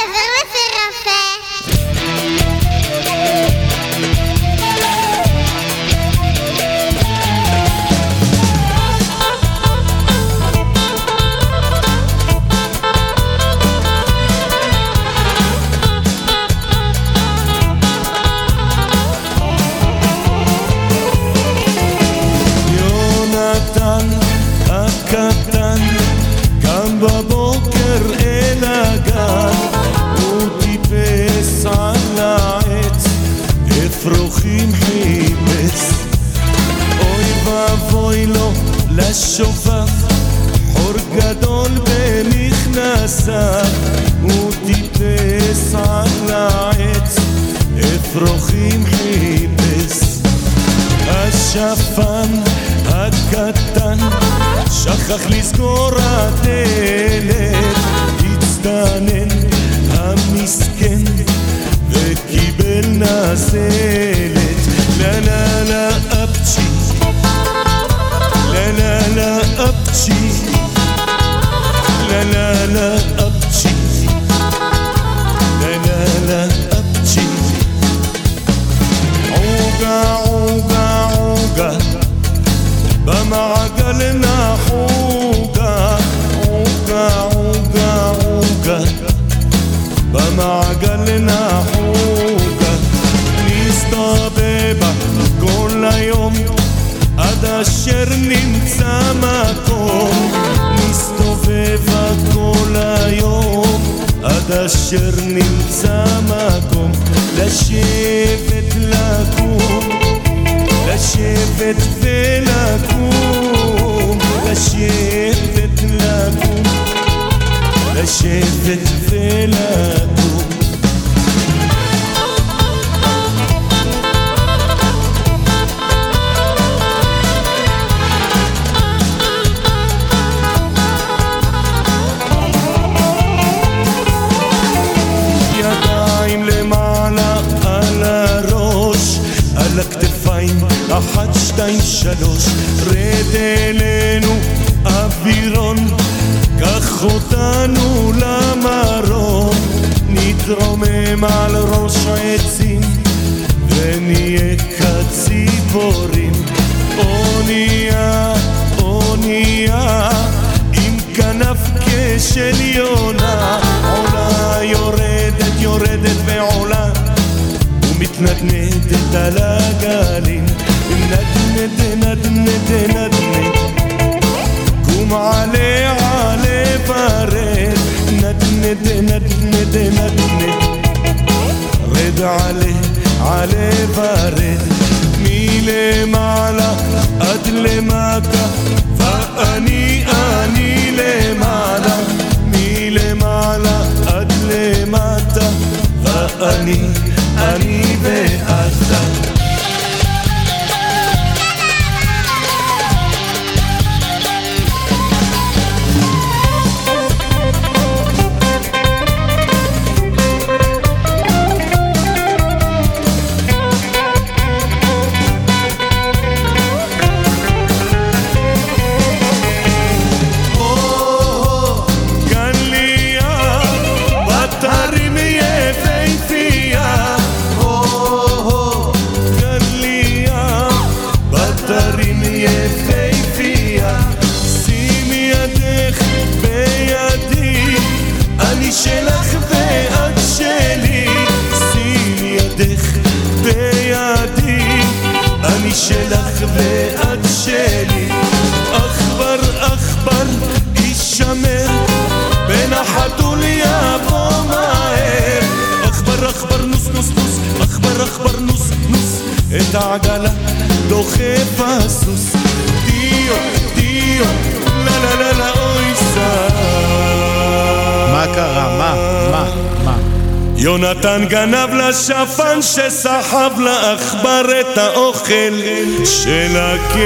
S20: יונתן גנב לשפן שסחב לעכבר את האוכל של הכלב.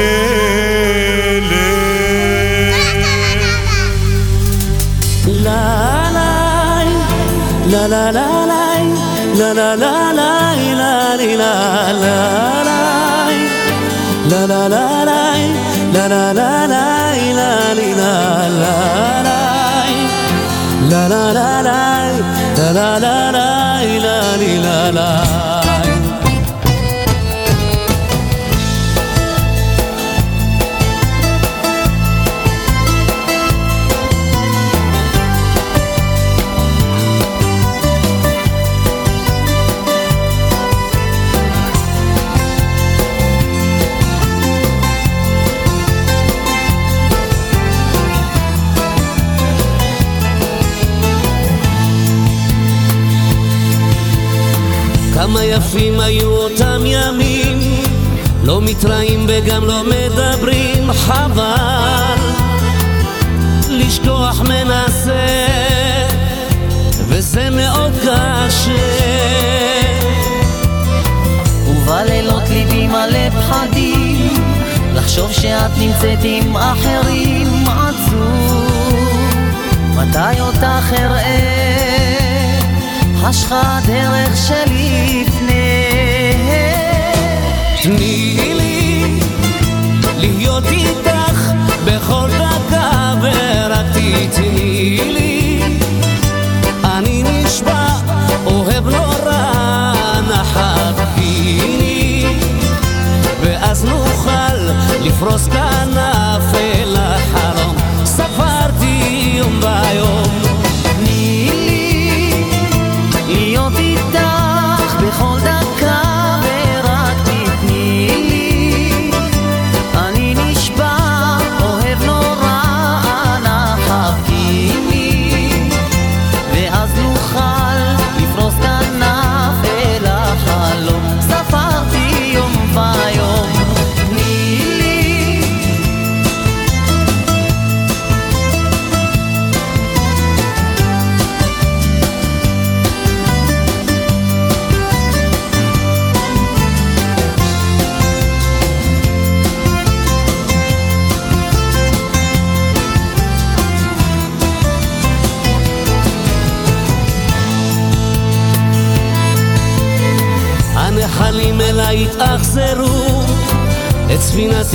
S13: לה לה לה לה לה לה לה לה לה לה לה לה לה לה לה לה לה לה לה La la la la la la la la la لا لا כמה יפים היו אותם ימים. לא מתראים וגם לא מדברים חבל. לשכוח מנסה וזה מאוד קשה.
S21: ובלילות ליבי מלא פחדים לחשוב שאת נמצאת עם אחרים עצוב. מתי אותך אראה חשכה דרך שלפני.
S13: תני לי להיות איתך בכל דקה ורק תתני לי. אני נשבע, אוהב נורא, נחה תגיני ואז נוכל לפרוס כנף אל החלום. ספרתי יום ביום hold on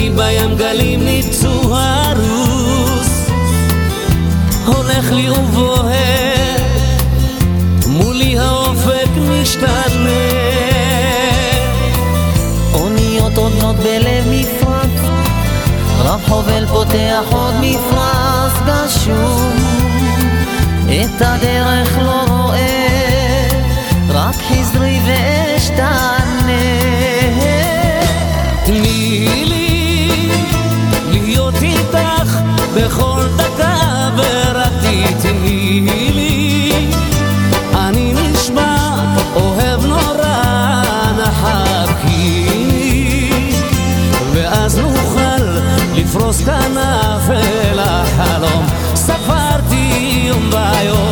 S13: ספינתי בים גלים ניפצו הרוס. הולך לי ובוהר מולי האופק משתנה.
S21: אוניות עודנות בלב מפרץ רב חובל פותח עוד מפרש גשום. את הדרך לא רואה רק חזרי ואשתנה Moskana felahadom Safarti on bayo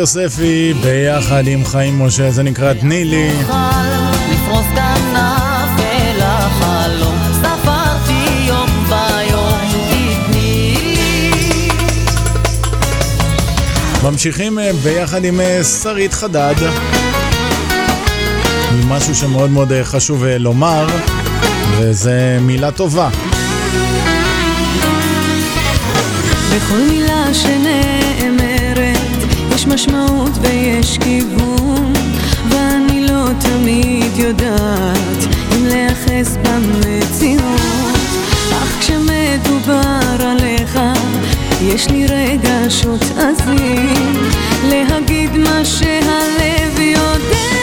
S4: יוספי ביחד עם חיים משה, זה נקרא תני לי. ממשיכים אה, ביחד עם אה, שרית חדד. משהו שמאוד מאוד אה, חשוב לומר, וזה מילה טובה.
S17: בכל מילה שנאמרת יש משמעות ויש כיוון ואני לא תמיד יודעת אם להיאחז במציאות. אך כשמדובר עליך יש לי רגשות עזים להגיד מה שהלב יודע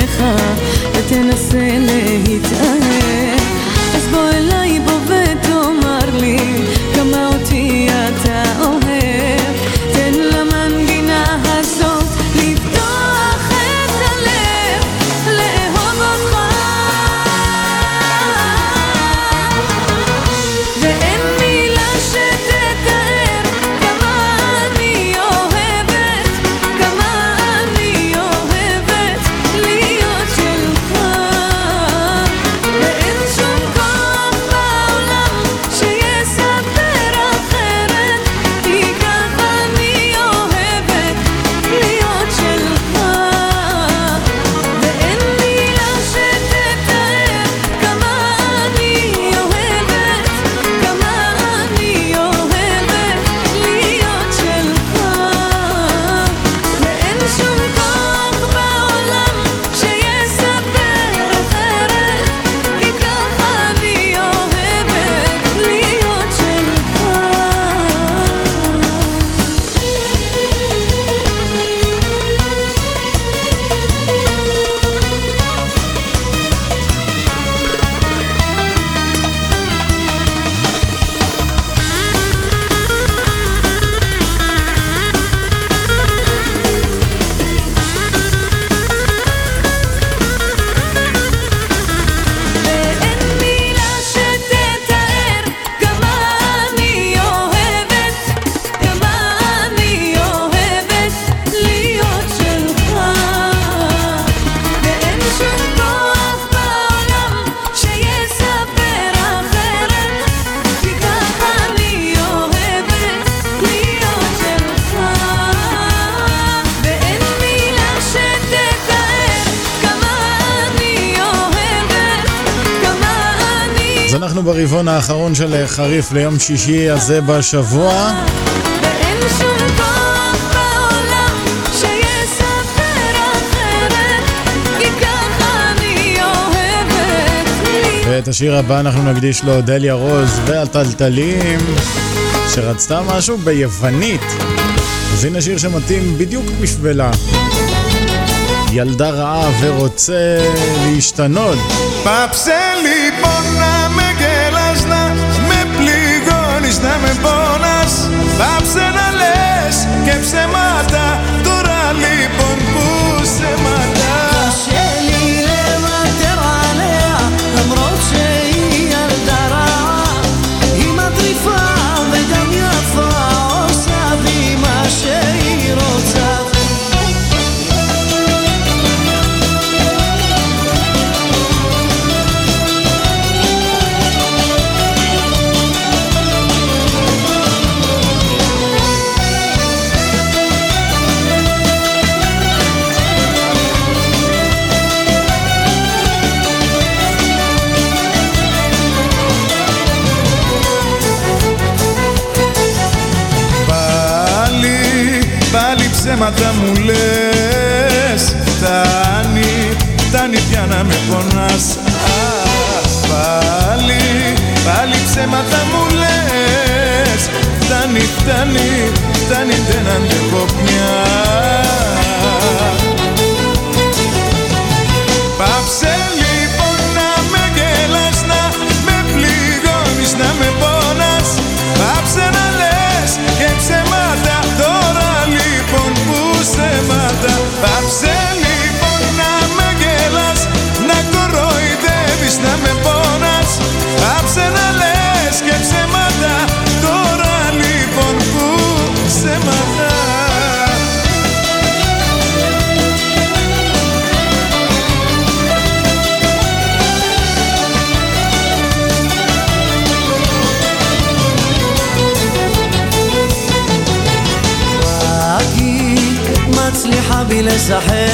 S17: בזרועותיך ותנסה להתאהב
S4: של אה, חריף ליום שישי הזה בשבוע. ואת השיר הבא אנחנו נקדיש לו דליה רוז והטלטלים שרצתה משהו ביוונית. אז הנה שיר שמתאים בדיוק בשבילה. ילדה רעה ורוצה להשתנות.
S7: פאפסלי בונה מג... με γελάς να με πληγώνεις να με πόνας. Πάψε να λες και ψέματα. Τώρα λοιπόν πάντα μου λες Φτάνει, φτάνει πια
S22: να με πονάς. Α, πάλι, πάλι ψέματα μου λες. Φτάνει, φτάνει, φτάνει δεν αντέχω πια.
S9: לשחק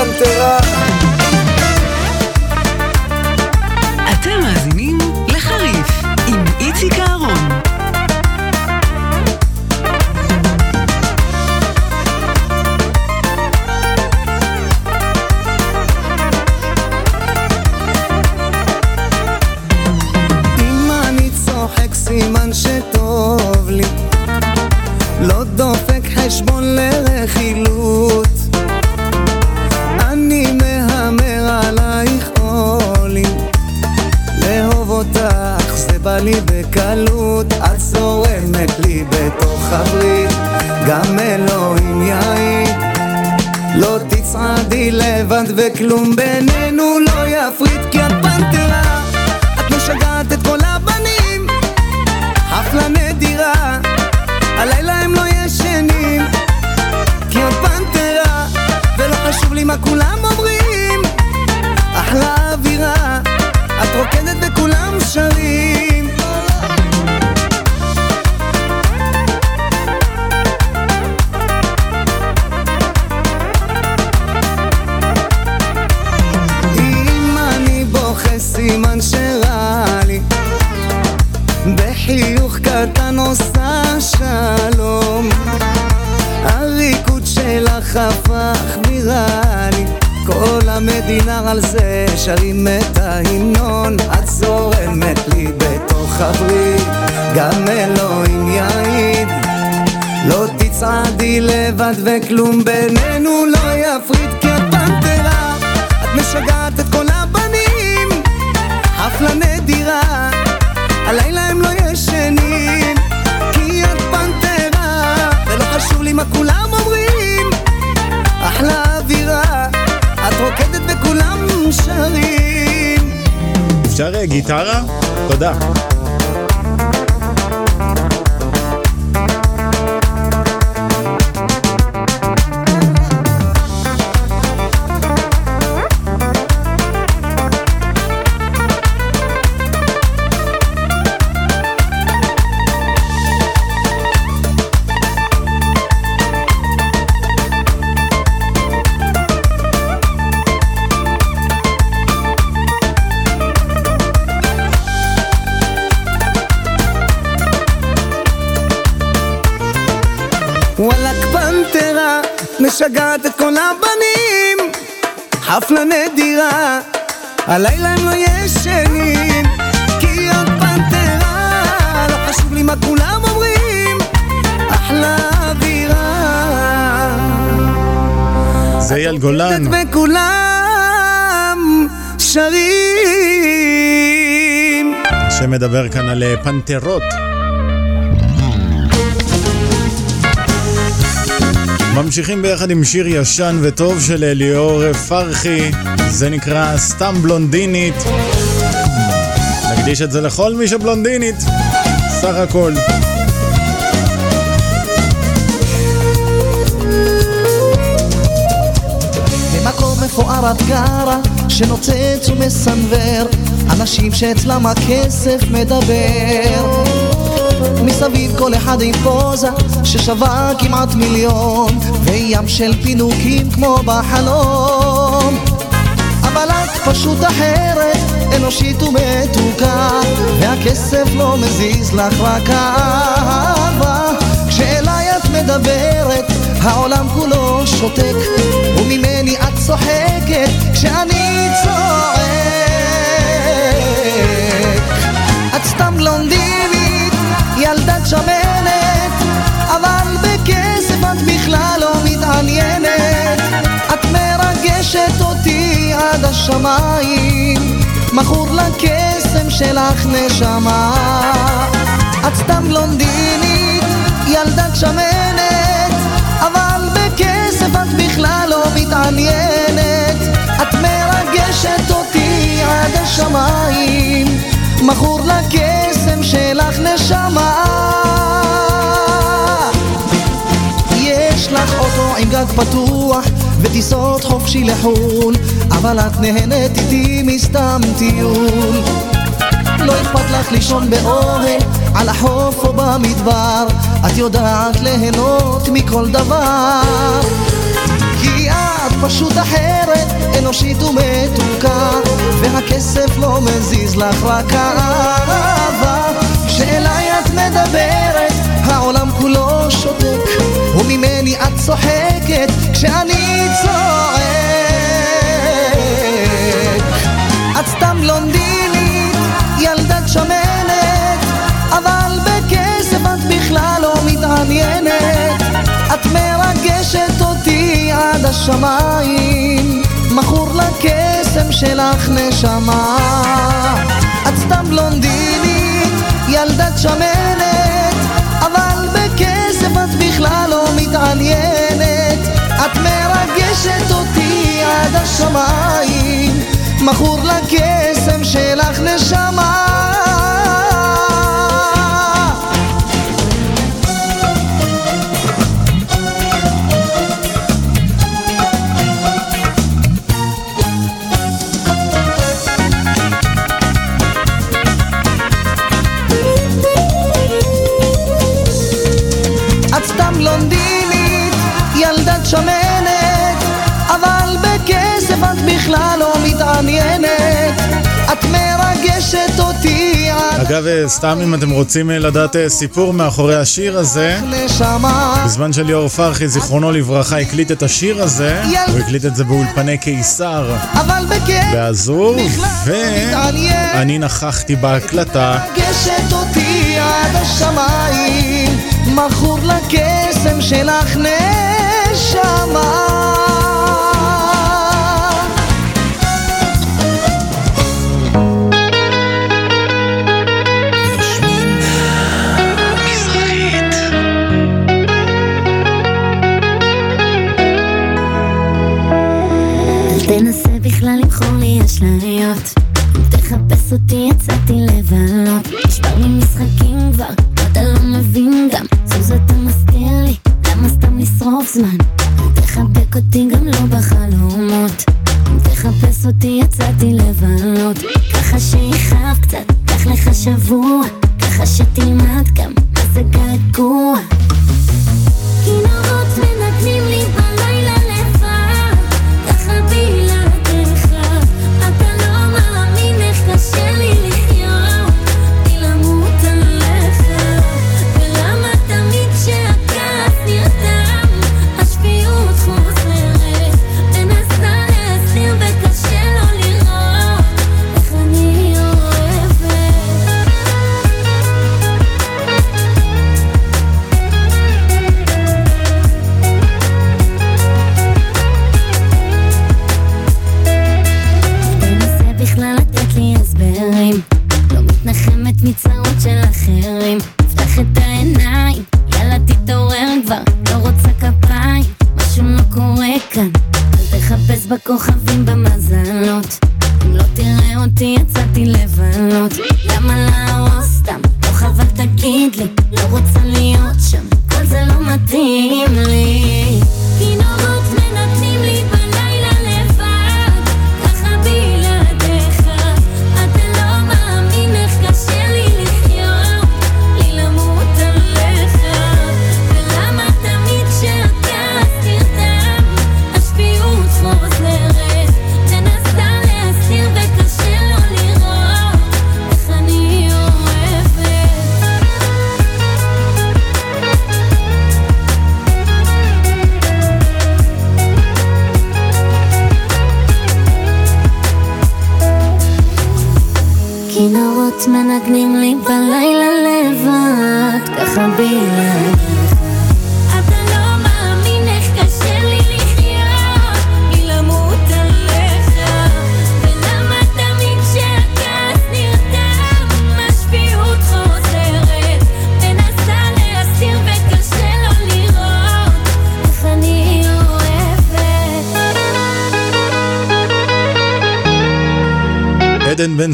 S9: cantera פנתרות. ממשיכים ביחד עם שיר ישן וטוב של אליאור פרחי, זה נקרא סתם בלונדינית. נקדיש את זה לכל מי שבלונדינית, סך הכל.
S10: במקום מפואר את גרה, שנוצץ ומסנוור, אנשים שאצלם הכסף מדבר. מסביב כל אחד עם פוזה ששווה כמעט מיליון, וים של פינוקים כמו בחלום. אבל את פשוט אחרת, אנושית ומתוקה, והכסף לא מזיז לך רק האהבה. כשאליי את מדברת, העולם כולו שותק, וממני את צוחקת כשאני צועק. מרגשת אותי עד השמיים, מכור לקסם שלך נשמה. את סתם בלונדינית, ילדת שמנת, אבל בכסף את בכלל לא מתעניינת. את מרגשת אותי עד השמיים, מכור לקסם שלך נשמה. יש לך אוטו עם גג פתוח וטיסות חופשי לחו"ל, אבל את נהנית איתי מסתם טיול. לא אכפת לך לישון באוהל, על החוף או במדבר, את יודעת ליהנות מכל דבר. כי את פשוט אחרת, אנושית ומתוקה, והכסף לא מזיז לך רק האהבה. כשאליי את מדברת, העולם כולו שותק, וממני את צוחקת כשאני צועק. את סתם בלונדינית, ילדת שמנת, אבל בכסף את בכלל לא מתעניינת. את מרגשת אותי עד השמיים, מכור לקסם שלך נשמה. את סתם בלונדינית, ילדת שמנת, מעניינת, את מרגשת אותי עד השמיים, מכור לקסם שלך נשמה.
S4: אגב, אה, סתם אם אתם רוצים אה, לדעת אה, סיפור מאחורי השיר הזה. בזמן שליאור פרחי, זיכרונו לברכה, הקליט את השיר הזה, הוא הקליט את זה באולפני קיסר באזור, ואני נכחתי בהקלטה.
S10: מכור לקסם שלך נשמה.
S11: אשליות תחפש אותי יצאתי לבלות. נשבר לי משחקים כבר, אתה לא מבין גם. זוז אתה מזכיר לי, למה סתם לשרוף זמן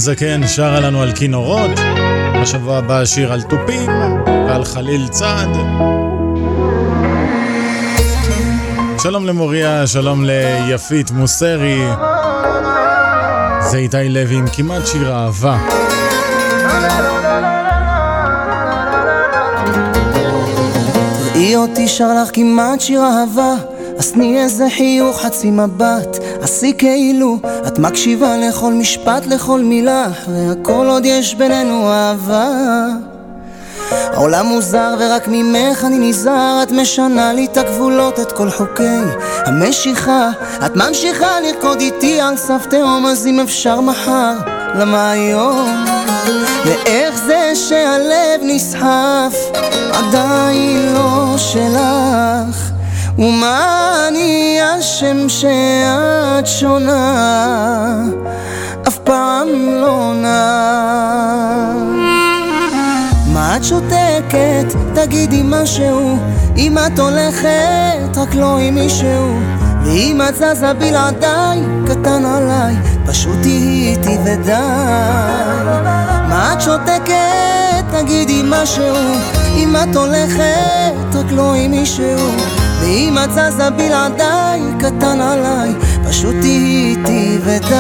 S4: עדן בן זקן שרה לנו על כינורות, בשבוע הבא שיר על תופים ועל חליל צד. שלום למוריה, שלום ליפית מוסרי. זה איתי לוי עם כמעט שיר אהבה.
S10: ראי אותי שר לך כמעט שיר אהבה אז תני איזה חיוך חצי מבט עשי כאילו את מקשיבה לכל משפט לכל מילה הרי הכל עוד יש בינינו אהבה. העולם מוזר ורק ממך אני נזהר את משנה לי את הגבולות את כל חוקי המשיכה. את ממשיכה לרקוד איתי על סף תהום אז אם אפשר מחר למה היום? ואיך זה שהלב נסחף עדיין לא שלך ומה אני אשם שאת שונה אף פעם לא נע מה את שותקת? תגידי משהו אם את הולכת רק לא עם מישהו ואם את זזה בלעדיי קטן עליי
S9: פשוט תהיי איתי ודי. מה את שותקת? תגידי משהו. אם את הולכת, רק לא עם מישהו. ואם את זזה בלעדיי, קטן עליי, פשוט תהיי איתי ודי.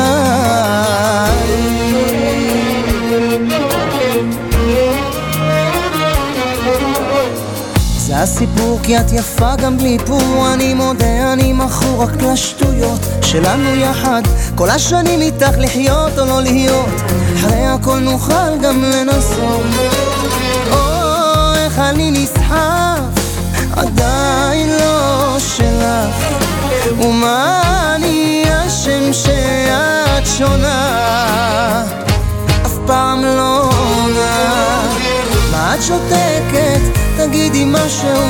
S9: זה הסיפור כי את יפה גם בלי פור אני מודה אני מכור רק לשטויות שלנו יחד כל השנים איתך לחיות או לא להיות אחרי הכל נוכל גם לנסות ומה אני אשם שאת שונה. אף פעם לא עונה. מה את שותקת? תגידי משהו.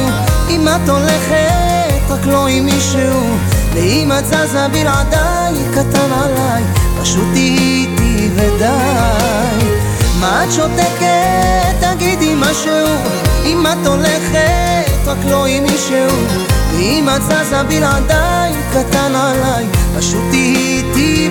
S9: אם את הולכת רק לא עם מישהו. ואם את זזה בלעדיי קטן עליי. פשוט תהיי איתי ודי את שותקת? תגידי משהו. אם את הולכת רק לא עם מישהו. ואם את זזה בלעדיי קטן עליי פשוט תהיי איתי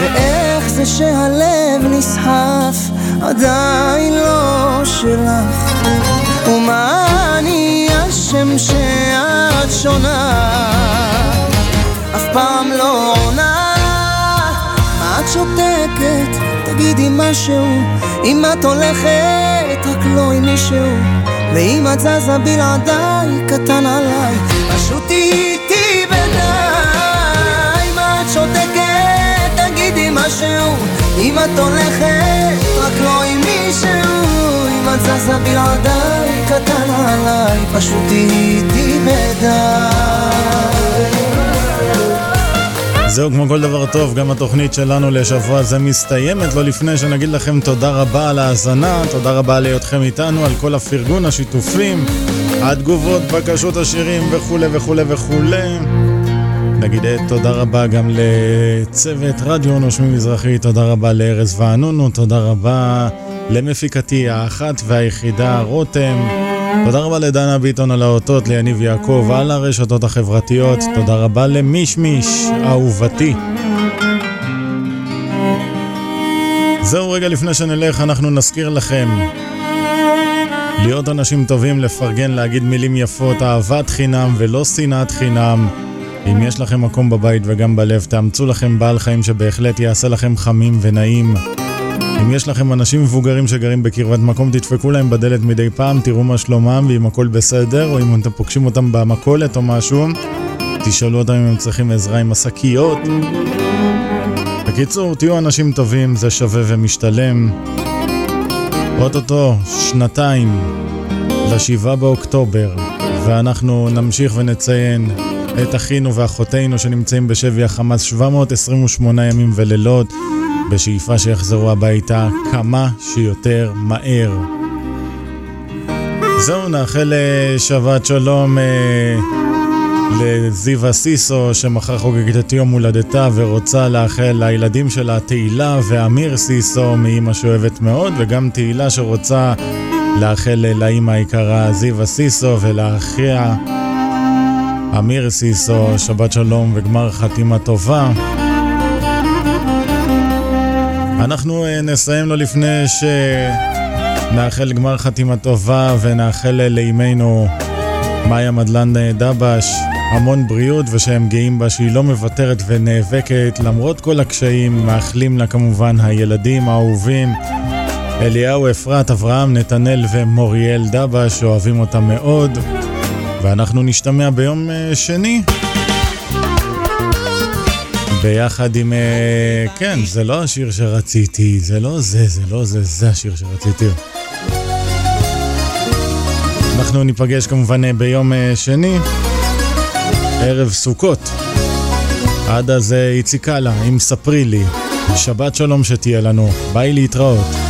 S9: ודי שהלב נסחף עדיין לא שלך. ומה אני אשם שאת שונה? אף פעם לא עונה. את שותקת? תגידי משהו. אם את הולכת רק לא עם מישהו. ואם את זזה בלעדיי קטן עליי. פשוט איתי ודי מה את שותקת? תגידי משהו. אם את הולכת מישהו אם את זזה בלעדיי קטן עליי פשוט תהיי איתי
S4: זהו, כמו כל דבר טוב, גם התוכנית שלנו לשבוע זה מסתיימת. לא לפני שנגיד לכם תודה רבה על ההאזנה, תודה רבה על היותכם איתנו, על כל הפרגון, השיתופים, התגובות, בקשות השירים וכולי וכולי וכולי. נגיד תודה רבה גם לצוות רדיו נושמים מזרחי, תודה רבה לארז וענונו, תודה רבה למפיקתי האחת והיחידה רותם, תודה רבה לדנה ביטון על האותות, ליניב יעקב על הרשתות החברתיות, תודה רבה למישמיש, אהובתי. זהו רגע לפני שנלך, אנחנו נזכיר לכם להיות אנשים טובים, לפרגן, להגיד מילים יפות, אהבת חינם ולא שנאת חינם. אם יש לכם מקום בבית וגם בלב, תאמצו לכם בעל חיים שבהחלט יעשה לכם חמים ונעים. אם יש לכם אנשים מבוגרים שגרים בקרבת מקום, תדפקו להם בדלת מדי פעם, תראו מה שלומם ואם הכל בסדר, או אם אתם פוגשים אותם במכולת או משהו, תשאלו אותם אם הם צריכים עזרה עם השקיות. בקיצור, תהיו אנשים טובים, זה שווה ומשתלם. אוטוטו, שנתיים, לשבעה באוקטובר, ואנחנו נמשיך ונציין את אחינו ואחותינו שנמצאים בשבי החמאס 728 ימים ולילות, בשאיפה שיחזרו הביתה כמה שיותר מהר. זהו, נאחל שבת שלום אה, לזיווה סיסו שמחר חוגגת את יום הולדתה ורוצה לאחל לילדים שלה תהילה ואמיר סיסו מאימא שאוהבת מאוד וגם תהילה שרוצה לאחל לאימא היקרה זיווה סיסו ולאחיה אמיר סיסו, שבת שלום וגמר חתימה טובה. אנחנו נסיים לו לפני שנאחל גמר חתימה טובה ונאחל לאימנו מאיה מדלן דבש המון בריאות ושהם גאים בה שהיא לא מוותרת ונאבקת למרות כל הקשיים, מאחלים לה כמובן הילדים האהובים אליהו, אפרת, אברהם, נתנאל ומוריאל דבש אוהבים אותה מאוד ואנחנו נשתמע ביום שני. ביחד עם... כן, זה לא השיר שרציתי, זה לא זה, זה לא זה, זה השיר שרציתי. אנחנו ניפגש כמובן ביום שני, ערב סוכות. עד אז איציק הלאה, אם ספרי לי. שבת שלום שתהיה לנו, ביי להתראות.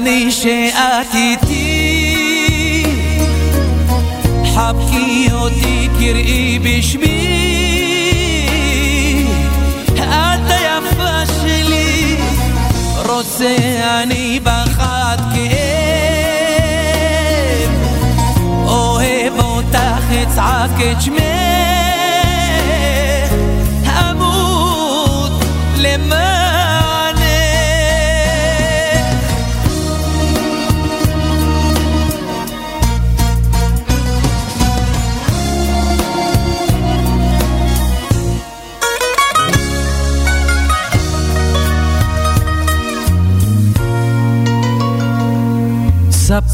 S9: אני שאת איתי.
S5: חבקי אותי, קראי בשמי. את היפה שלי. רוצה אני בחת כאב. אוהב אותך, אצעק את שמך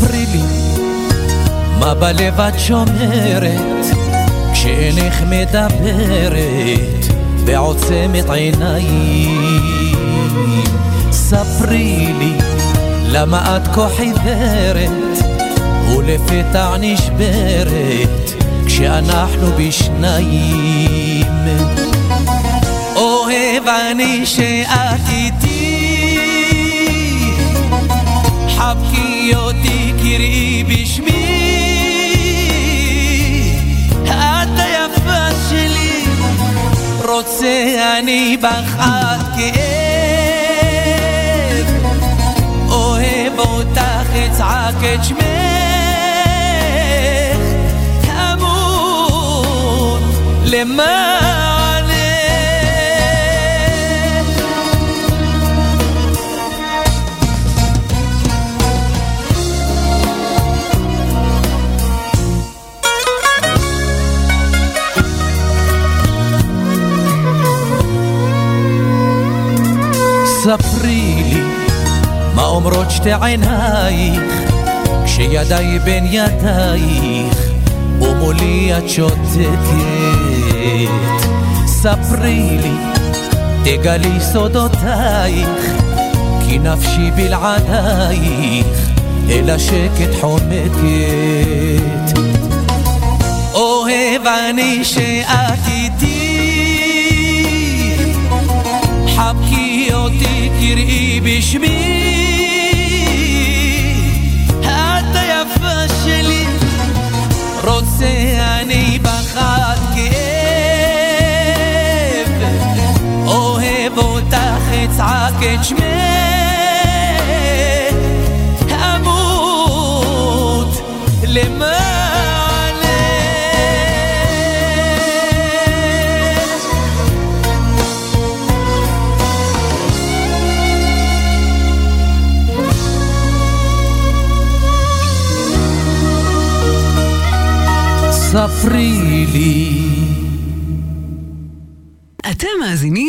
S5: ספרי לי מה בלב את שומרת כשאינך מדברת בעוצמת עיניים. ספרי לי למה את כה חיוורת ולפתע נשברת כשאנחנו בשניים. אוהב אני שאת איתי חבקי אותי, קראי בשמי. את היפה שלי רוצה אני בך עד כאב. אוהב אותך, אצעק את אמות למענך אומרות שתי עינייך כשידיי בין ידייך ומולי את שותקת ספרי לי תגלי סודותייך כי נפשי בלעדייך אל השקט חומקת. אוהב אני שאת איתי חבקי אותי, קראי בשמי רוצה אני עד כאב. אוהב אותך, אצעק את שמך ספרי לי.
S2: אתם מאזינים